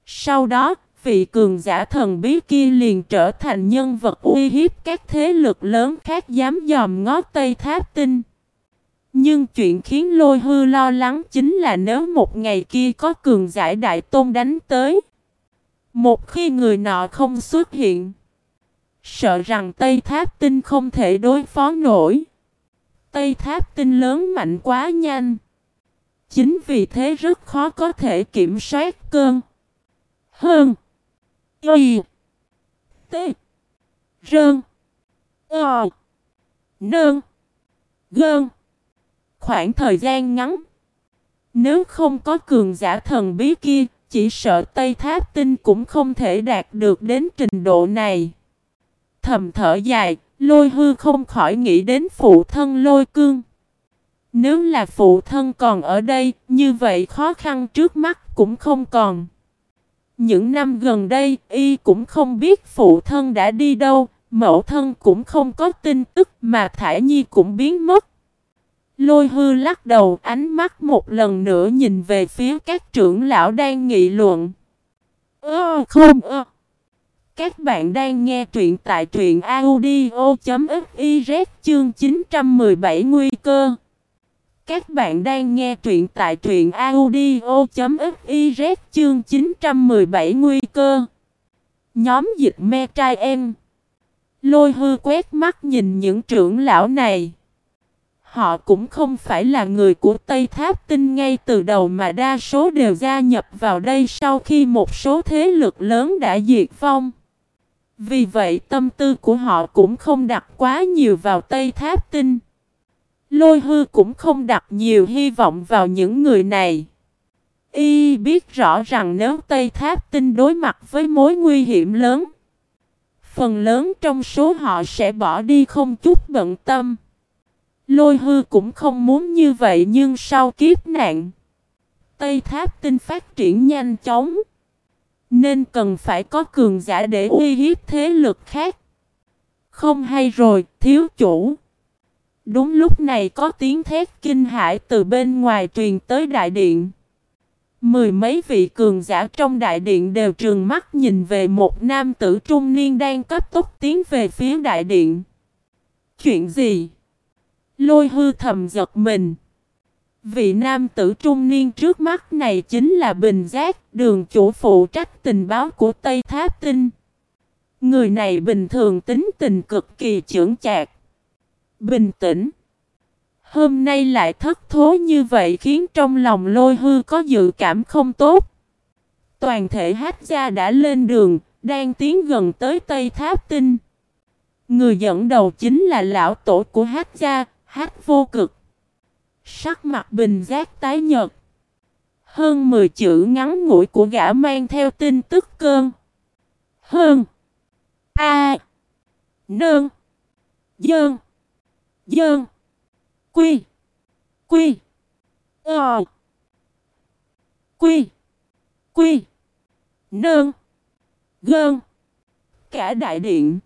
Sau đó, vị cường giả thần bí kia liền trở thành nhân vật uy hiếp các thế lực lớn khác dám dòm ngó Tây Tháp Tinh. Nhưng chuyện khiến lôi hư lo lắng chính là nếu một ngày kia có cường giải đại tôn đánh tới. Một khi người nọ không xuất hiện, Sợ rằng Tây Tháp Tinh không thể đối phó nổi. Tây Tháp Tinh lớn mạnh quá nhanh. Chính vì thế rất khó có thể kiểm soát cơn. Hơn. Y. T. Rơn. O Nơn. Gơn. Khoảng thời gian ngắn. Nếu không có cường giả thần bí kia, chỉ sợ Tây Tháp Tinh cũng không thể đạt được đến trình độ này. Thầm thở dài, lôi hư không khỏi nghĩ đến phụ thân lôi cương. Nếu là phụ thân còn ở đây, như vậy khó khăn trước mắt cũng không còn. Những năm gần đây, y cũng không biết phụ thân đã đi đâu, mẫu thân cũng không có tin tức mà Thả Nhi cũng biến mất. Lôi hư lắc đầu ánh mắt một lần nữa nhìn về phía các trưởng lão đang nghị luận. Ơ không ơ. Các bạn đang nghe truyện tại truyện audio.fiz chương 917 nguy cơ. Các bạn đang nghe truyện tại truyện audio.fiz chương 917 nguy cơ. Nhóm dịch me trai em. Lôi hư quét mắt nhìn những trưởng lão này. Họ cũng không phải là người của Tây Tháp Tinh ngay từ đầu mà đa số đều gia nhập vào đây sau khi một số thế lực lớn đã diệt vong. Vì vậy, tâm tư của họ cũng không đặt quá nhiều vào Tây Tháp Tinh. Lôi hư cũng không đặt nhiều hy vọng vào những người này. Y biết rõ rằng nếu Tây Tháp Tinh đối mặt với mối nguy hiểm lớn, phần lớn trong số họ sẽ bỏ đi không chút bận tâm. Lôi hư cũng không muốn như vậy nhưng sau kiếp nạn, Tây Tháp Tinh phát triển nhanh chóng. Nên cần phải có cường giả để uy hiếp thế lực khác. Không hay rồi, thiếu chủ. Đúng lúc này có tiếng thét kinh hãi từ bên ngoài truyền tới đại điện. Mười mấy vị cường giả trong đại điện đều trừng mắt nhìn về một nam tử trung niên đang cấp tốc tiến về phía đại điện. Chuyện gì? Lôi hư thầm giật mình. Vị nam tử trung niên trước mắt này chính là Bình Giác, đường chủ phụ trách tình báo của Tây Tháp Tinh. Người này bình thường tính tình cực kỳ trưởng chạc. Bình tĩnh. Hôm nay lại thất thố như vậy khiến trong lòng lôi hư có dự cảm không tốt. Toàn thể hát gia đã lên đường, đang tiến gần tới Tây Tháp Tinh. Người dẫn đầu chính là lão tổ của hát gia, hát vô cực. Sắc mặt bình giác tái nhật. Hơn 10 chữ ngắn ngủi của gã mang theo tin tức cơn. Hơn. A. Nương. Dơn. Dơn. Quy. Quy. Ờ. Quy. Quy. Nương. Gơn. Cả đại điện.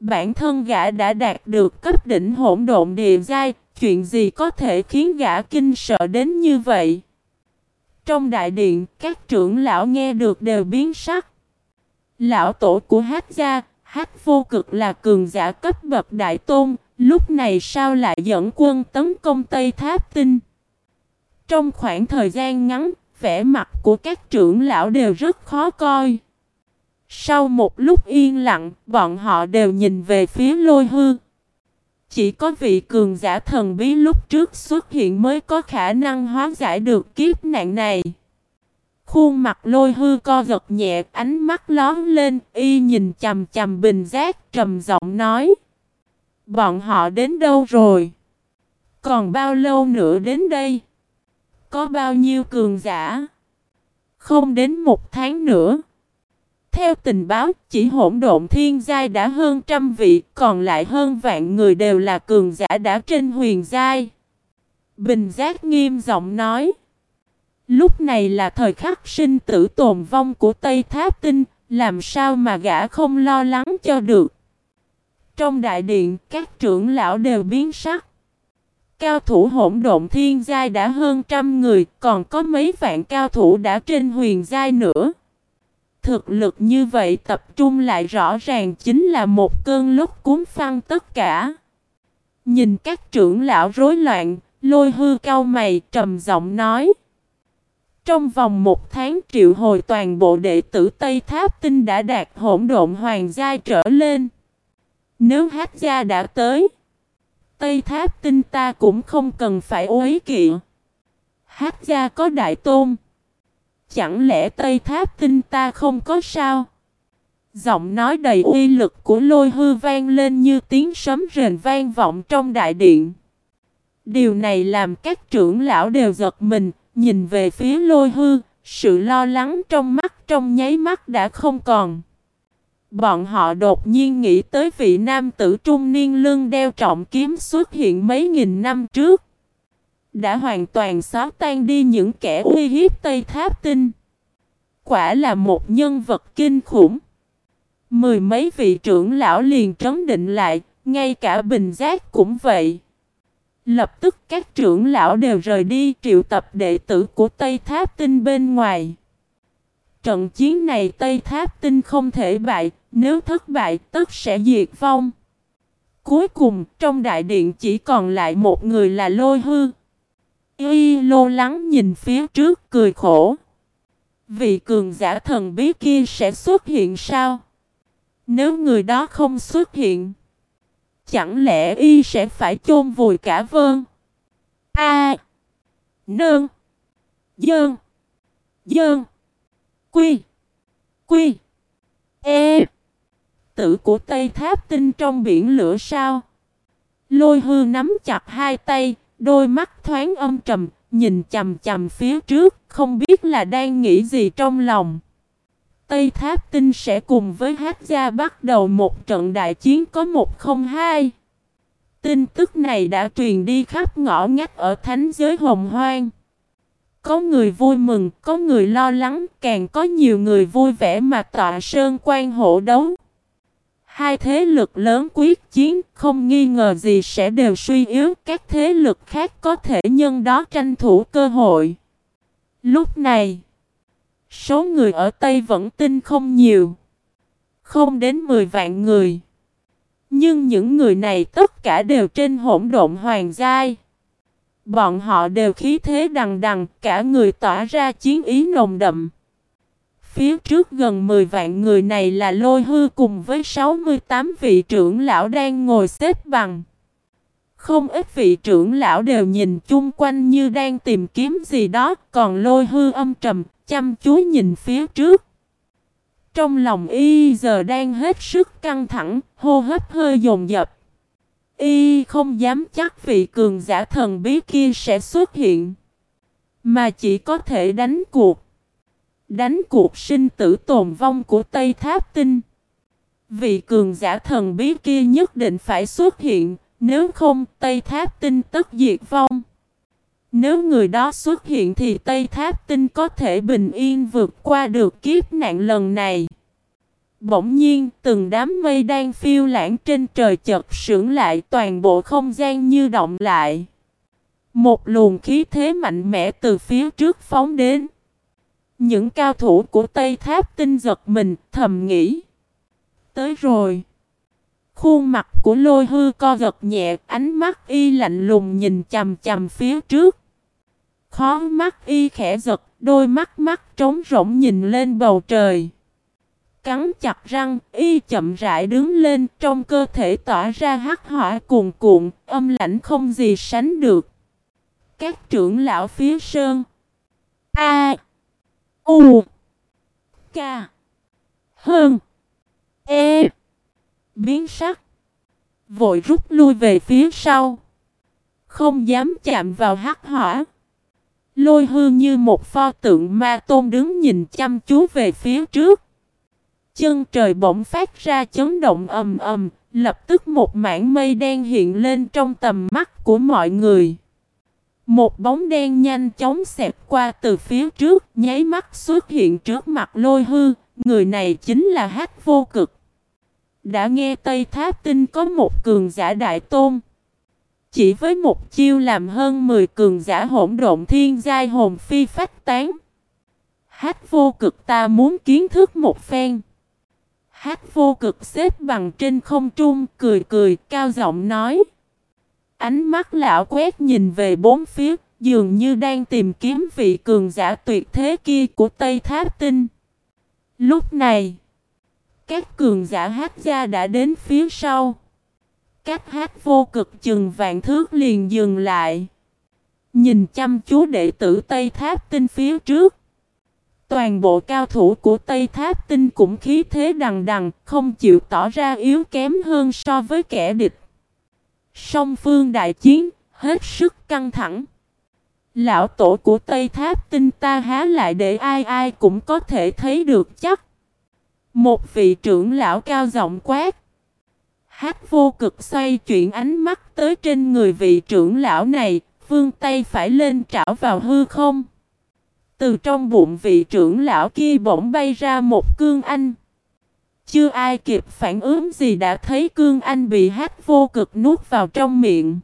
Bản thân gã đã đạt được cấp đỉnh hỗn độn địa giai, chuyện gì có thể khiến gã kinh sợ đến như vậy? Trong đại điện, các trưởng lão nghe được đều biến sắc. Lão tổ của Hát gia, Hát vô cực là cường giả cấp bậc đại tôn, lúc này sao lại dẫn quân tấn công Tây Tháp Tinh? Trong khoảng thời gian ngắn, vẻ mặt của các trưởng lão đều rất khó coi. Sau một lúc yên lặng, bọn họ đều nhìn về phía lôi hư. Chỉ có vị cường giả thần bí lúc trước xuất hiện mới có khả năng hóa giải được kiếp nạn này. Khuôn mặt lôi hư co gật nhẹ, ánh mắt lón lên, y nhìn chầm chầm bình giác, trầm giọng nói. Bọn họ đến đâu rồi? Còn bao lâu nữa đến đây? Có bao nhiêu cường giả? Không đến một tháng nữa. Theo tình báo, chỉ hỗn độn thiên giai đã hơn trăm vị, còn lại hơn vạn người đều là cường giả đã trên huyền giai. Bình giác nghiêm giọng nói. Lúc này là thời khắc sinh tử tồn vong của Tây Tháp Tinh, làm sao mà gã không lo lắng cho được. Trong đại điện, các trưởng lão đều biến sắc. Cao thủ hỗn độn thiên giai đã hơn trăm người, còn có mấy vạn cao thủ đã trên huyền giai nữa. Thực lực như vậy tập trung lại rõ ràng chính là một cơn lốc cuốn phăng tất cả. Nhìn các trưởng lão rối loạn, lôi hư cao mày trầm giọng nói. Trong vòng một tháng triệu hồi toàn bộ đệ tử Tây Tháp Tinh đã đạt hỗn độn hoàng giai trở lên. Nếu hát gia đã tới, Tây Tháp Tinh ta cũng không cần phải uế kỵ. Hát gia có đại tôn. Chẳng lẽ Tây Tháp Tinh ta không có sao? Giọng nói đầy uy lực của lôi hư vang lên như tiếng sấm rền vang vọng trong đại điện. Điều này làm các trưởng lão đều giật mình, nhìn về phía lôi hư, sự lo lắng trong mắt trong nháy mắt đã không còn. Bọn họ đột nhiên nghĩ tới vị nam tử trung niên lưng đeo trọng kiếm xuất hiện mấy nghìn năm trước. Đã hoàn toàn xóa tan đi những kẻ uy hiếp Tây Tháp Tinh. Quả là một nhân vật kinh khủng. Mười mấy vị trưởng lão liền trấn định lại, ngay cả bình giác cũng vậy. Lập tức các trưởng lão đều rời đi triệu tập đệ tử của Tây Tháp Tinh bên ngoài. Trận chiến này Tây Tháp Tinh không thể bại, nếu thất bại tất sẽ diệt vong. Cuối cùng trong đại điện chỉ còn lại một người là lôi hư. Y lô lắng nhìn phía trước cười khổ. Vị cường giả thần bí kia sẽ xuất hiện sao? Nếu người đó không xuất hiện, chẳng lẽ y sẽ phải chôn vùi cả vơn? A. Nương. Dơn. Dơn. Quy. Quy. E. Tử của Tây Tháp tinh trong biển lửa sao? Lôi hư nắm chặt hai tay, đôi mắt thoáng âm trầm, nhìn chầm chầm phía trước, không biết là đang nghĩ gì trong lòng. Tây Tháp Tinh sẽ cùng với Hát Gia bắt đầu một trận đại chiến có một không hai. Tin tức này đã truyền đi khắp ngõ ngách ở thánh giới hồng hoang. Có người vui mừng, có người lo lắng, càng có nhiều người vui vẻ mà tọa sơn quan hộ đấu. Hai thế lực lớn quyết chiến không nghi ngờ gì sẽ đều suy yếu, các thế lực khác có thể nhân đó tranh thủ cơ hội. Lúc này, số người ở Tây vẫn tin không nhiều, không đến 10 vạn người. Nhưng những người này tất cả đều trên hỗn độn hoàng giai. Bọn họ đều khí thế đằng đằng, cả người tỏa ra chiến ý nồng đậm. Phía trước gần 10 vạn người này là lôi hư cùng với 68 vị trưởng lão đang ngồi xếp bằng. Không ít vị trưởng lão đều nhìn chung quanh như đang tìm kiếm gì đó, còn lôi hư âm trầm, chăm chú nhìn phía trước. Trong lòng y giờ đang hết sức căng thẳng, hô hấp hơi dồn dập. Y không dám chắc vị cường giả thần bí kia sẽ xuất hiện. Mà chỉ có thể đánh cuộc. Đánh cuộc sinh tử tồn vong của Tây Tháp Tinh. Vị cường giả thần bí kia nhất định phải xuất hiện, nếu không Tây Tháp Tinh tất diệt vong. Nếu người đó xuất hiện thì Tây Tháp Tinh có thể bình yên vượt qua được kiếp nạn lần này. Bỗng nhiên, từng đám mây đang phiêu lãng trên trời chợt sững lại toàn bộ không gian như động lại. Một luồng khí thế mạnh mẽ từ phía trước phóng đến. Những cao thủ của Tây Tháp tinh giật mình, thầm nghĩ. Tới rồi. Khuôn mặt của lôi hư co gật nhẹ, ánh mắt y lạnh lùng nhìn chầm chầm phía trước. Khó mắt y khẽ giật, đôi mắt mắt trống rỗng nhìn lên bầu trời. Cắn chặt răng, y chậm rãi đứng lên, trong cơ thể tỏa ra hắc hỏa cuồn cuộn, âm lãnh không gì sánh được. Các trưởng lão phía sơn. A. U. K. Hơn. E. Biến sắc. Vội rút lui về phía sau. Không dám chạm vào hắc hỏa. Lôi hư như một pho tượng ma tôn đứng nhìn chăm chú về phía trước. Chân trời bỗng phát ra chấn động ầm ầm, lập tức một mảng mây đen hiện lên trong tầm mắt của mọi người. Một bóng đen nhanh chóng xẹp qua từ phía trước, nháy mắt xuất hiện trước mặt lôi hư, người này chính là hát vô cực. Đã nghe Tây Tháp Tinh có một cường giả đại tôn. Chỉ với một chiêu làm hơn 10 cường giả hỗn độn thiên giai hồn phi phách tán. Hát vô cực ta muốn kiến thức một phen. Hát vô cực xếp bằng trên không trung, cười cười, cao giọng nói. Ánh mắt lão quét nhìn về bốn phía, dường như đang tìm kiếm vị cường giả tuyệt thế kia của Tây Tháp Tinh. Lúc này, các cường giả hát gia đã đến phía sau. Các hát vô cực chừng vạn thước liền dừng lại. Nhìn chăm chú đệ tử Tây Tháp Tinh phía trước. Toàn bộ cao thủ của Tây Tháp Tinh cũng khí thế đằng đằng, không chịu tỏ ra yếu kém hơn so với kẻ địch. Song phương đại chiến, hết sức căng thẳng. Lão tổ của Tây Tháp Tinh ta há lại để ai ai cũng có thể thấy được chắc. Một vị trưởng lão cao giọng quát. Hát vô cực xoay chuyển ánh mắt tới trên người vị trưởng lão này, phương tay phải lên trảo vào hư không. Từ trong bụng vị trưởng lão kia bỗng bay ra một cương anh. Chưa ai kịp phản ứng gì đã thấy cương anh bị hát vô cực nuốt vào trong miệng.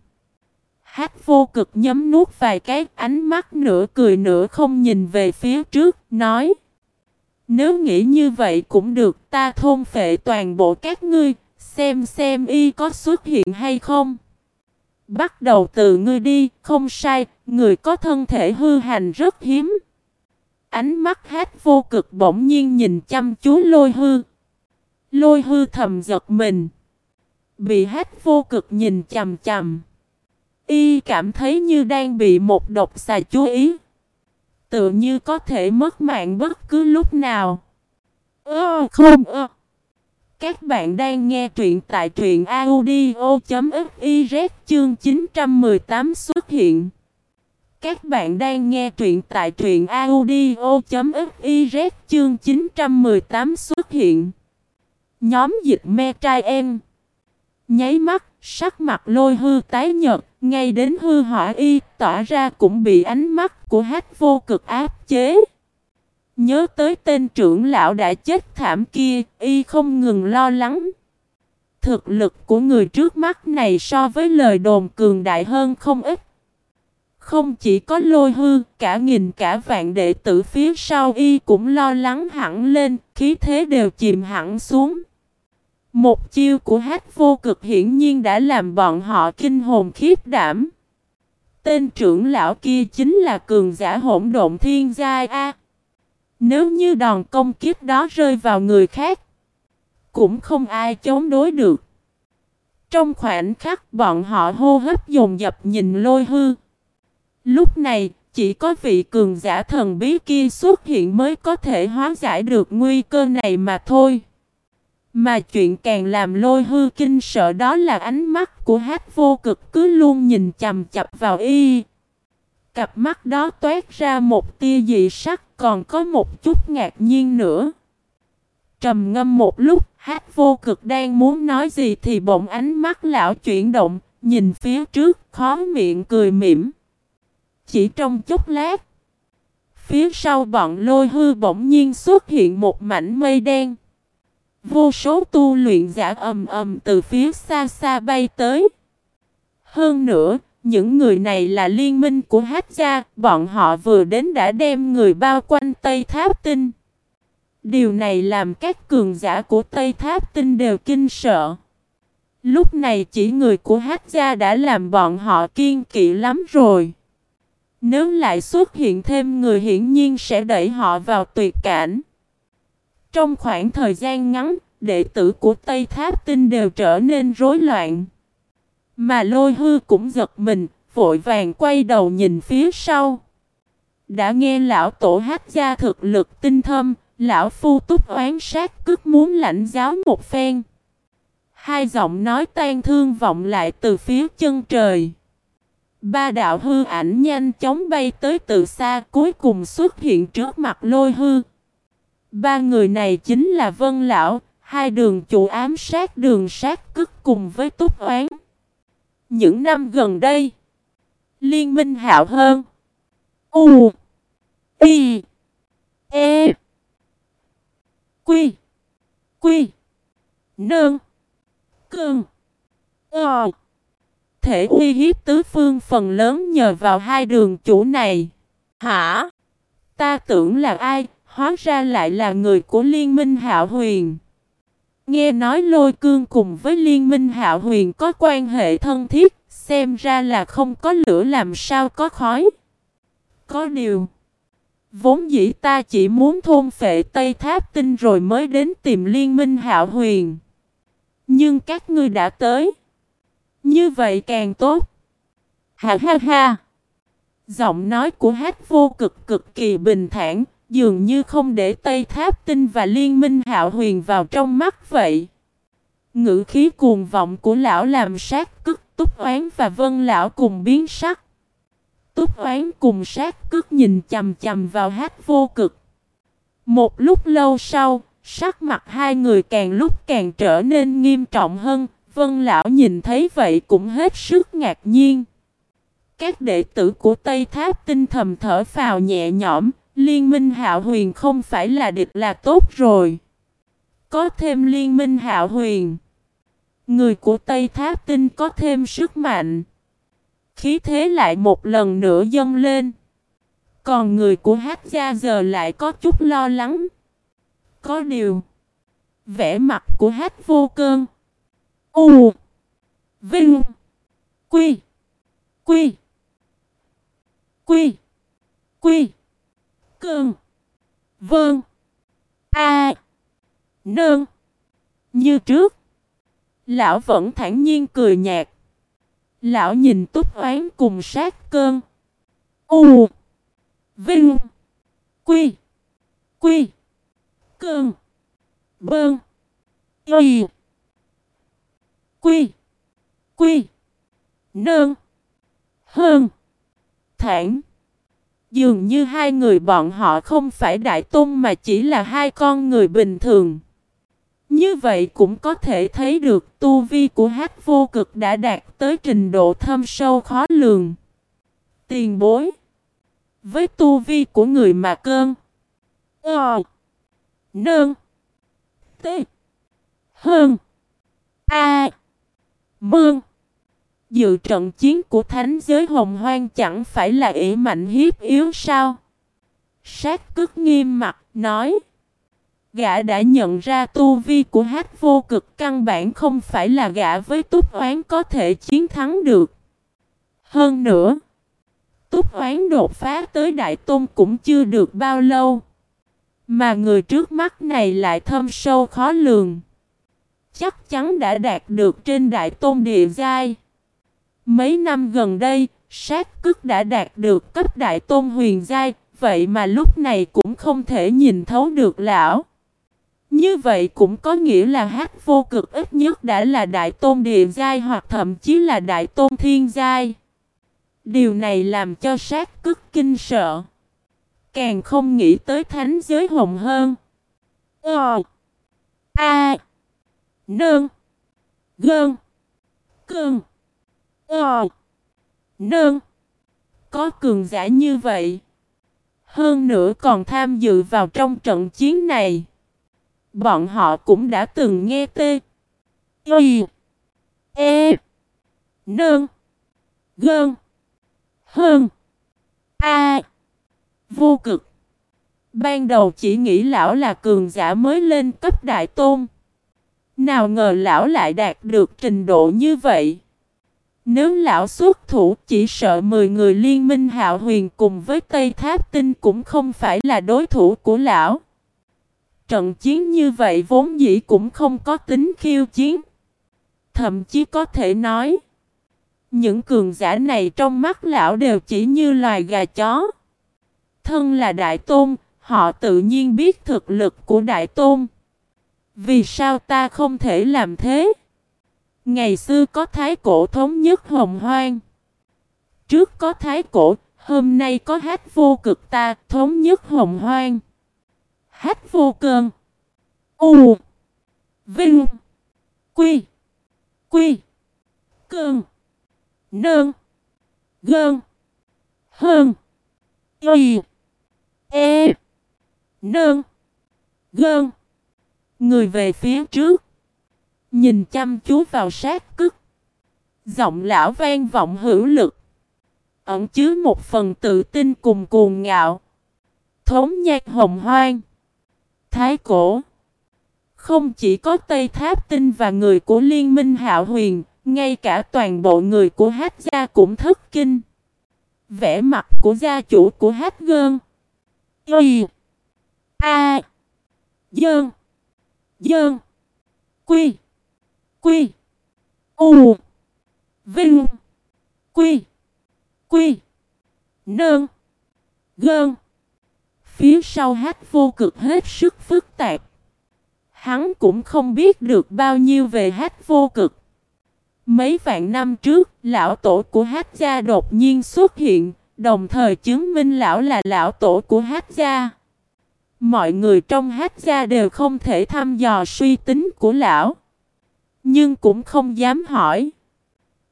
Hát vô cực nhấm nuốt vài cái ánh mắt nửa cười nửa không nhìn về phía trước, nói Nếu nghĩ như vậy cũng được ta thôn phệ toàn bộ các ngươi, xem xem y có xuất hiện hay không. Bắt đầu từ ngươi đi, không sai, người có thân thể hư hành rất hiếm. Ánh mắt hát vô cực bỗng nhiên nhìn chăm chú lôi hư. Lôi hư thầm giật mình. Bị hát vô cực nhìn chầm chầm. Y cảm thấy như đang bị một độc xà chú ý. Tự như có thể mất mạng bất cứ lúc nào. Ơ, không, ơ. Các bạn đang nghe truyện tại truyện audio.fiz chương 918 xuất hiện. Các bạn đang nghe truyện tại truyện audio.fiz chương 918 xuất hiện. Nhóm dịch me trai em. Nháy mắt, sắc mặt lôi hư tái nhật, ngay đến hư hỏa y, tỏa ra cũng bị ánh mắt của hát vô cực áp chế. Nhớ tới tên trưởng lão đã chết thảm kia, y không ngừng lo lắng. thực lực của người trước mắt này so với lời đồn cường đại hơn không ít. Không chỉ có lôi hư, cả nghìn cả vạn đệ tử phía sau y cũng lo lắng hẳn lên, khí thế đều chìm hẳn xuống. Một chiêu của hát vô cực hiển nhiên đã làm bọn họ kinh hồn khiếp đảm. Tên trưởng lão kia chính là cường giả hỗn độn thiên giai A. Nếu như đòn công kiếp đó rơi vào người khác, cũng không ai chống đối được. Trong khoảnh khắc bọn họ hô hấp dồn dập nhìn lôi hư. Lúc này, chỉ có vị cường giả thần bí kia xuất hiện mới có thể hóa giải được nguy cơ này mà thôi. Mà chuyện càng làm lôi hư kinh sợ đó là ánh mắt của hát vô cực cứ luôn nhìn chầm chập vào y. Cặp mắt đó toát ra một tia dị sắc còn có một chút ngạc nhiên nữa. Trầm ngâm một lúc, hát vô cực đang muốn nói gì thì bỗng ánh mắt lão chuyển động, nhìn phía trước, khó miệng cười mỉm. Chỉ trong chốc lát, phía sau bọn lôi hư bỗng nhiên xuất hiện một mảnh mây đen. Vô số tu luyện giả ầm ầm từ phía xa xa bay tới. Hơn nữa, những người này là liên minh của Hát gia, bọn họ vừa đến đã đem người bao quanh Tây Tháp Tinh. Điều này làm các cường giả của Tây Tháp Tinh đều kinh sợ. Lúc này chỉ người của Hát gia đã làm bọn họ kiên kỵ lắm rồi. Nếu lại xuất hiện thêm người hiển nhiên sẽ đẩy họ vào tuyệt cảnh. Trong khoảng thời gian ngắn, đệ tử của Tây Tháp Tinh đều trở nên rối loạn. Mà lôi hư cũng giật mình, vội vàng quay đầu nhìn phía sau. Đã nghe lão tổ hát gia thực lực tinh thâm, lão phu túc oán sát cướp muốn lãnh giáo một phen. Hai giọng nói tan thương vọng lại từ phía chân trời. Ba đạo hư ảnh nhanh chóng bay tới từ xa cuối cùng xuất hiện trước mặt lôi hư. Ba người này chính là Vân Lão, hai đường chủ ám sát đường sát cức cùng với túc oán. Những năm gần đây, Liên minh hạo hơn. U. I E. Quy. Quy. Nương. Cường Ờ. Thể uy hiếp tứ phương phần lớn nhờ vào hai đường chủ này. Hả? Ta tưởng là ai, hóa ra lại là người của Liên minh Hạo Huyền. Nghe nói lôi cương cùng với Liên minh Hạo Huyền có quan hệ thân thiết, xem ra là không có lửa làm sao có khói. Có điều, vốn dĩ ta chỉ muốn thôn phệ Tây Tháp Tinh rồi mới đến tìm Liên minh Hạo Huyền. Nhưng các ngươi đã tới. Như vậy càng tốt. Ha ha ha. Giọng nói của hát vô cực cực kỳ bình thản, dường như không để Tây Tháp Tinh và Liên minh Hạo Huyền vào trong mắt vậy. Ngữ khí cuồng vọng của lão làm sát cức túc oán và vân lão cùng biến sắc. Túc oán cùng sát cức nhìn chầm chầm vào hát vô cực. Một lúc lâu sau, sắc mặt hai người càng lúc càng trở nên nghiêm trọng hơn, Vân Lão nhìn thấy vậy cũng hết sức ngạc nhiên. Các đệ tử của Tây Tháp tinh thầm thở phào nhẹ nhõm, Liên minh Hạo Huyền không phải là địch là tốt rồi. Có thêm Liên minh Hạo Huyền. Người của Tây Tháp tinh có thêm sức mạnh. Khí thế lại một lần nữa dâng lên. Còn người của Hát gia giờ lại có chút lo lắng. Có điều. Vẻ mặt của Hát vô cơn. U. Vinh. Quy. Quy. Quy. Quy. Cường Vương A. Nương. Như trước. Lão vẫn thản nhiên cười nhạt. Lão nhìn túc oán cùng sát cơn. U. Vinh. Quy. Quy. Cơn. Bơn. Y. Quy. Quy. nương Hơn. Thản. Dường như hai người bọn họ không phải đại tôn mà chỉ là hai con người bình thường. Như vậy cũng có thể thấy được tu vi của hát vô cực đã đạt tới trình độ thâm sâu khó lường. Tiền bối. Với tu vi của người mà cơn. Ờ. Nơn. T. Hơn. A. Mương. Dự trận chiến của thánh giới hồng hoang chẳng phải là ỷ mạnh hiếp yếu sao? Sát cức nghiêm mặt, nói. Gã đã nhận ra tu vi của hát vô cực căn bản không phải là gã với túc oán có thể chiến thắng được. Hơn nữa, túc oán đột phá tới đại tôn cũng chưa được bao lâu. Mà người trước mắt này lại thâm sâu khó lường. Chắc chắn đã đạt được trên đại tôn địa giai. Mấy năm gần đây, sát cức đã đạt được cấp đại tôn huyền giai, vậy mà lúc này cũng không thể nhìn thấu được lão. Như vậy cũng có nghĩa là hát vô cực ít nhất đã là đại tôn địa giai hoặc thậm chí là đại tôn thiên giai. Điều này làm cho sát cức kinh sợ. Càng không nghĩ tới thánh giới hồng hơn. Ờ. A. Nương. Gơn. Cơn. Ờ. Nương. Có cường giả như vậy. Hơn nữa còn tham dự vào trong trận chiến này. Bọn họ cũng đã từng nghe tê. Y. E. Nương. Gơn. Hơn. A. Vô cực. Ban đầu chỉ nghĩ lão là cường giả mới lên cấp đại tôn. Nào ngờ lão lại đạt được trình độ như vậy. Nếu lão xuất thủ chỉ sợ 10 người liên minh hạo huyền cùng với Tây Tháp Tinh cũng không phải là đối thủ của lão. Trận chiến như vậy vốn dĩ cũng không có tính khiêu chiến. Thậm chí có thể nói. Những cường giả này trong mắt lão đều chỉ như loài gà chó. Thân là đại tôn, họ tự nhiên biết thực lực của đại tôn. Vì sao ta không thể làm thế? Ngày xưa có thái cổ thống nhất hồng hoang. Trước có thái cổ, hôm nay có hát vô cực ta thống nhất hồng hoang. Hát vô cơn. U. Vinh. Quy. Quy. Cơn. Nơn. Gơn. Hơn. Y. E. Nơn. Gơn. Người về phía trước. Nhìn chăm chú vào sát cức. Giọng lão vang vọng hữu lực. Ẩn chứa một phần tự tin cùng cuồng ngạo. Thống nhạc hồng hoang. Thái cổ. Không chỉ có Tây Tháp Tinh và người của Liên minh Hạo Huyền, ngay cả toàn bộ người của Hát Gia cũng thất kinh. Vẽ mặt của gia chủ của Hát Gơn. Y. A. Dơn. Dơn. Quy. Quy. U. Vinh. Quy. Quy. Nơn. Gơn. Phía sau hát vô cực hết sức phức tạp. Hắn cũng không biết được bao nhiêu về hát vô cực. Mấy vạn năm trước, lão tổ của hát gia đột nhiên xuất hiện, đồng thời chứng minh lão là lão tổ của hát gia. Mọi người trong hát gia đều không thể thăm dò suy tính của lão. Nhưng cũng không dám hỏi.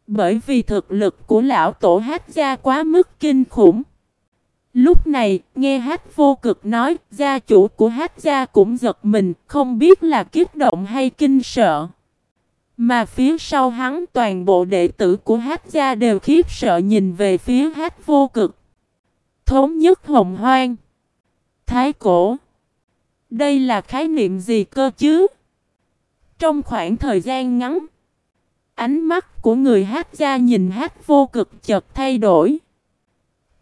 Bởi vì thực lực của lão tổ hát gia quá mức kinh khủng. Lúc này, nghe hát vô cực nói, gia chủ của hát gia cũng giật mình, không biết là kiếp động hay kinh sợ. Mà phía sau hắn toàn bộ đệ tử của hát gia đều khiếp sợ nhìn về phía hát vô cực. Thống nhất hồng hoang. Thái cổ. Đây là khái niệm gì cơ chứ? Trong khoảng thời gian ngắn, ánh mắt của người hát ra nhìn hát vô cực chợt thay đổi.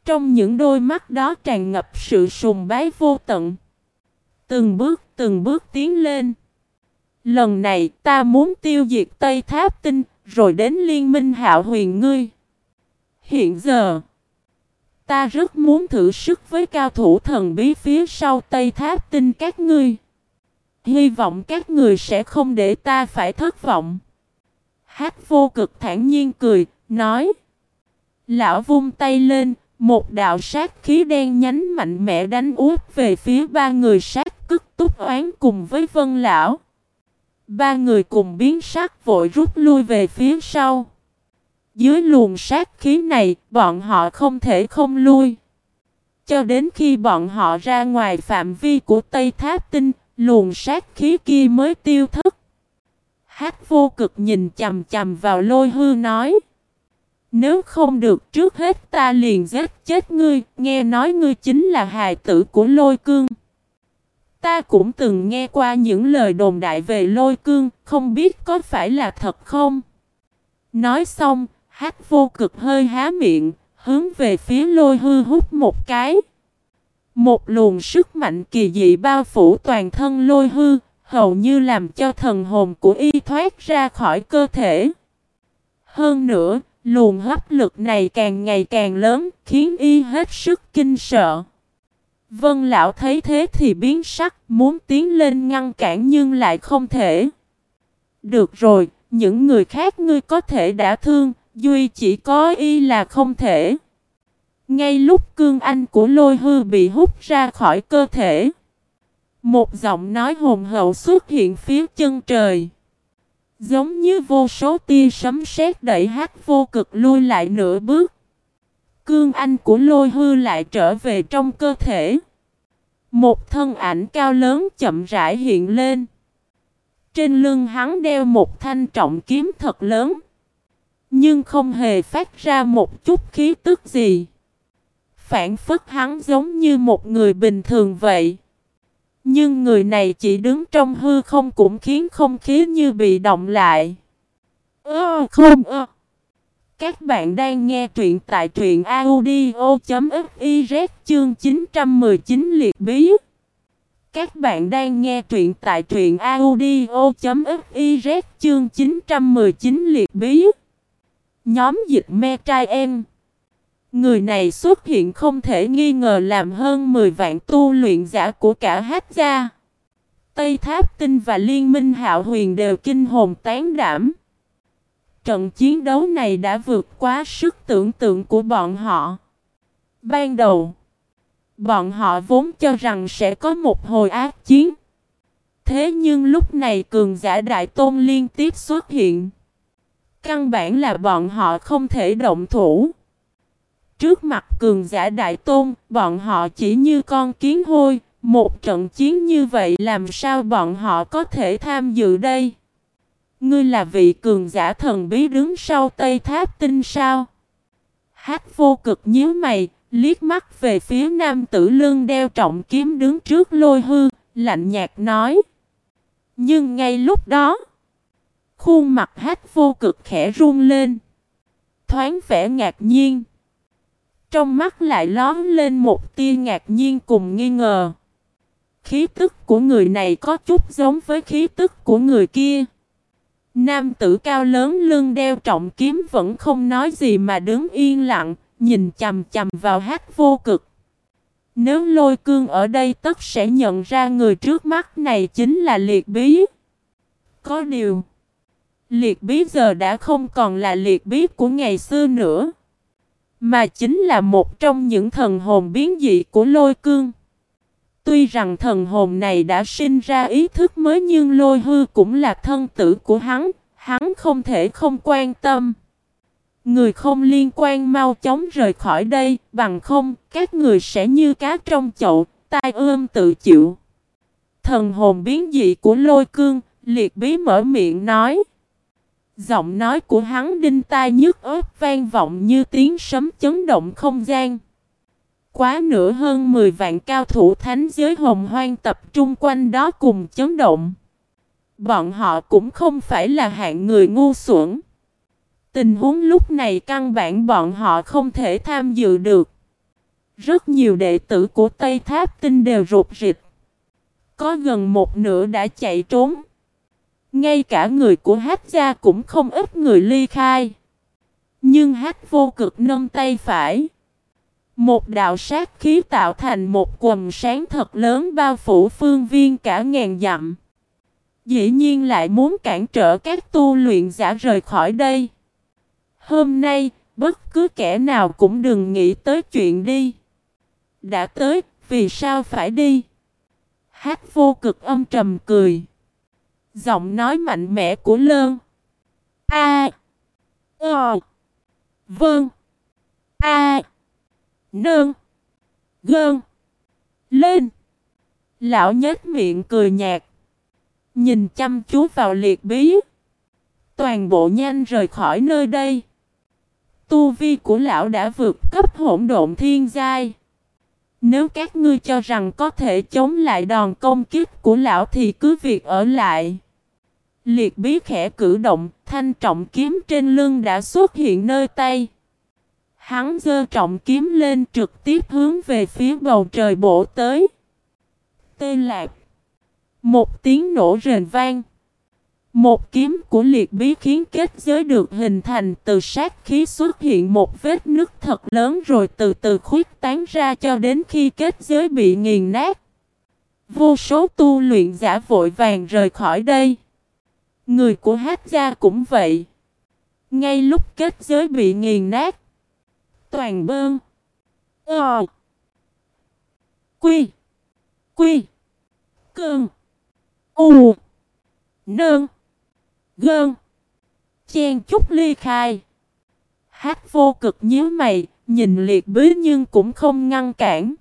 Trong những đôi mắt đó tràn ngập sự sùng bái vô tận. Từng bước từng bước tiến lên. Lần này ta muốn tiêu diệt Tây Tháp Tinh, rồi đến liên minh hạo huyền ngươi. Hiện giờ, ta rất muốn thử sức với cao thủ thần bí phía sau Tây Tháp Tinh các ngươi. Hy vọng các người sẽ không để ta phải thất vọng. Hát vô cực thản nhiên cười, nói. Lão vung tay lên, một đạo sát khí đen nhánh mạnh mẽ đánh úp về phía ba người sát cức túc oán cùng với vân lão. Ba người cùng biến sắc vội rút lui về phía sau. Dưới luồng sát khí này, bọn họ không thể không lui. Cho đến khi bọn họ ra ngoài phạm vi của Tây Tháp Tinh, luồng sát khí kia mới tiêu thất. Hát vô cực nhìn chầm chầm vào lôi hư nói. Nếu không được trước hết ta liền giết chết ngươi, nghe nói ngươi chính là hài tử của lôi cương. Ta cũng từng nghe qua những lời đồn đại về lôi cương, không biết có phải là thật không? Nói xong, hát vô cực hơi há miệng, hướng về phía lôi hư hút một cái. Một luồng sức mạnh kỳ dị bao phủ toàn thân lôi hư, hầu như làm cho thần hồn của y thoát ra khỏi cơ thể. Hơn nữa, luồng hấp lực này càng ngày càng lớn, khiến y hết sức kinh sợ. Vân lão thấy thế thì biến sắc, muốn tiến lên ngăn cản nhưng lại không thể. Được rồi, những người khác ngươi có thể đã thương, duy chỉ có y là không thể. Ngay lúc cương anh của lôi hư bị hút ra khỏi cơ thể. Một giọng nói hồn hậu xuất hiện phía chân trời. Giống như vô số tia sấm sét đẩy hát vô cực lui lại nửa bước. Cương anh của lôi hư lại trở về trong cơ thể. Một thân ảnh cao lớn chậm rãi hiện lên. Trên lưng hắn đeo một thanh trọng kiếm thật lớn. Nhưng không hề phát ra một chút khí tức gì. Phản phất hắn giống như một người bình thường vậy. Nhưng người này chỉ đứng trong hư không cũng khiến không khí như bị động lại. Ơ, không, ơ. Các bạn đang nghe truyện tại truyện audio.fiz chương 919 liệt bí. Các bạn đang nghe truyện tại truyện audio.fiz chương 919 liệt bí. Nhóm dịch me trai em. Người này xuất hiện không thể nghi ngờ làm hơn 10 vạn tu luyện giả của cả hát gia. Tây Tháp Tinh và Liên minh Hạo Huyền đều kinh hồn tán đảm. Trận chiến đấu này đã vượt quá sức tưởng tượng của bọn họ. Ban đầu, bọn họ vốn cho rằng sẽ có một hồi ác chiến. Thế nhưng lúc này cường giả đại tôn liên tiếp xuất hiện. Căn bản là bọn họ không thể động thủ. Trước mặt cường giả đại tôn, bọn họ chỉ như con kiến hôi. Một trận chiến như vậy làm sao bọn họ có thể tham dự đây? Ngươi là vị cường giả thần bí đứng sau Tây Tháp Tinh sao? Hát vô cực nhíu mày, liếc mắt về phía nam tử lương đeo trọng kiếm đứng trước lôi hư, lạnh nhạt nói. Nhưng ngay lúc đó, khuôn mặt hát vô cực khẽ run lên. Thoáng vẻ ngạc nhiên. Trong mắt lại lón lên một tia ngạc nhiên cùng nghi ngờ. Khí tức của người này có chút giống với khí tức của người kia. Nam tử cao lớn lưng đeo trọng kiếm vẫn không nói gì mà đứng yên lặng, nhìn chầm chầm vào hát vô cực. Nếu lôi cương ở đây tất sẽ nhận ra người trước mắt này chính là liệt bí. Có điều, liệt bí giờ đã không còn là liệt bí của ngày xưa nữa. Mà chính là một trong những thần hồn biến dị của lôi cương. Tuy rằng thần hồn này đã sinh ra ý thức mới nhưng lôi hư cũng là thân tử của hắn, hắn không thể không quan tâm. Người không liên quan mau chóng rời khỏi đây, bằng không, các người sẽ như cá trong chậu, tai ươm tự chịu. Thần hồn biến dị của lôi cương, liệt bí mở miệng nói. Giọng nói của hắn đinh tai nhức ớt vang vọng như tiếng sấm chấn động không gian. Quá nửa hơn 10 vạn cao thủ thánh giới hồng hoang tập trung quanh đó cùng chấn động. Bọn họ cũng không phải là hạng người ngu xuẩn. Tình huống lúc này căn bản bọn họ không thể tham dự được. Rất nhiều đệ tử của Tây Tháp Tinh đều rụt rịch. Có gần một nửa đã chạy trốn. Ngay cả người của hát gia cũng không ít người ly khai. Nhưng hát vô cực nâng tay phải. Một đạo sát khí tạo thành một quầm sáng thật lớn bao phủ phương viên cả ngàn dặm. Dĩ nhiên lại muốn cản trở các tu luyện giả rời khỏi đây. Hôm nay, bất cứ kẻ nào cũng đừng nghĩ tới chuyện đi. Đã tới, vì sao phải đi? Hát vô cực âm trầm cười. Giọng nói mạnh mẽ của Lơn. A. Ờ. Vâng. A. Nương. Gơn. Lên. Lão nhếch miệng cười nhạt. Nhìn chăm chú vào liệt bí. Toàn bộ nhanh rời khỏi nơi đây. Tu vi của lão đã vượt cấp hỗn độn thiên giai. Nếu các ngươi cho rằng có thể chống lại đòn công kích của lão thì cứ việc ở lại. Liệt bí khẽ cử động, thanh trọng kiếm trên lưng đã xuất hiện nơi tay. Hắn giơ trọng kiếm lên trực tiếp hướng về phía bầu trời bổ tới. Tê lạc. Một tiếng nổ rền vang. Một kiếm của liệt bí khiến kết giới được hình thành từ sát khí xuất hiện một vết nứt thật lớn rồi từ từ khuyết tán ra cho đến khi kết giới bị nghiền nát. Vô số tu luyện giả vội vàng rời khỏi đây. Người của hát gia cũng vậy. Ngay lúc kết giới bị nghiền nát. Toàn bơn. Ờ. Quy. Quy. Cơn. U. Nơn. Gơn. Chen chút ly khai. Hát vô cực nhíu mày, nhìn liệt bí nhưng cũng không ngăn cản.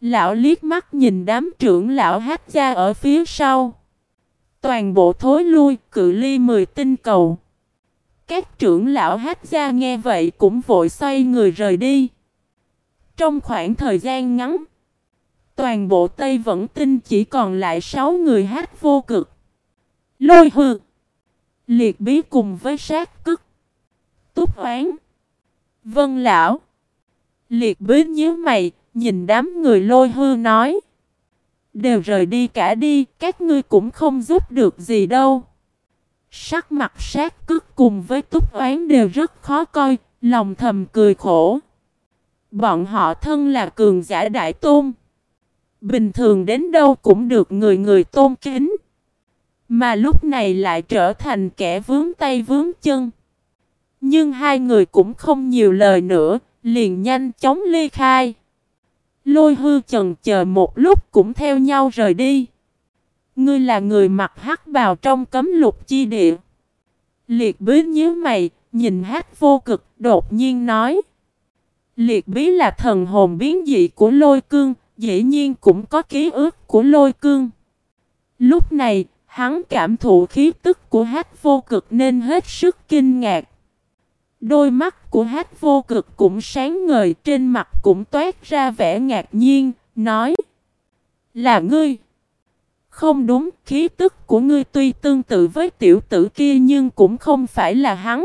Lão liếc mắt nhìn đám trưởng lão hát ra ở phía sau. Toàn bộ thối lui, cự ly 10 tinh cầu. Các trưởng lão hát ra nghe vậy cũng vội xoay người rời đi. Trong khoảng thời gian ngắn, toàn bộ Tây Vẫn Tinh chỉ còn lại 6 người hát vô cực. Lôi hư, liệt bí cùng với sát cức, túc oán, vân lão. Liệt bí nhíu mày, nhìn đám người lôi hư nói. Đều rời đi cả đi, các ngươi cũng không giúp được gì đâu. Sắc mặt sát cước cùng với túc oán đều rất khó coi, lòng thầm cười khổ. Bọn họ thân là cường giả đại tôn. Bình thường đến đâu cũng được người người tôn kính. Mà lúc này lại trở thành kẻ vướng tay vướng chân. Nhưng hai người cũng không nhiều lời nữa, liền nhanh chóng ly khai. Lôi hư chần chờ một lúc cũng theo nhau rời đi. Ngươi là người mặc hắc bào trong cấm lục chi địa. Liệt bí nhíu mày, nhìn hát vô cực, đột nhiên nói. Liệt bí là thần hồn biến dị của lôi cương, dĩ nhiên cũng có ký ức của lôi cương. Lúc này, hắn cảm thụ khí tức của hát vô cực nên hết sức kinh ngạc. Đôi mắt của hát vô cực cũng sáng ngời trên mặt cũng toát ra vẻ ngạc nhiên, nói Là ngươi. Không đúng, khí tức của ngươi tuy tương tự với tiểu tử kia nhưng cũng không phải là hắn.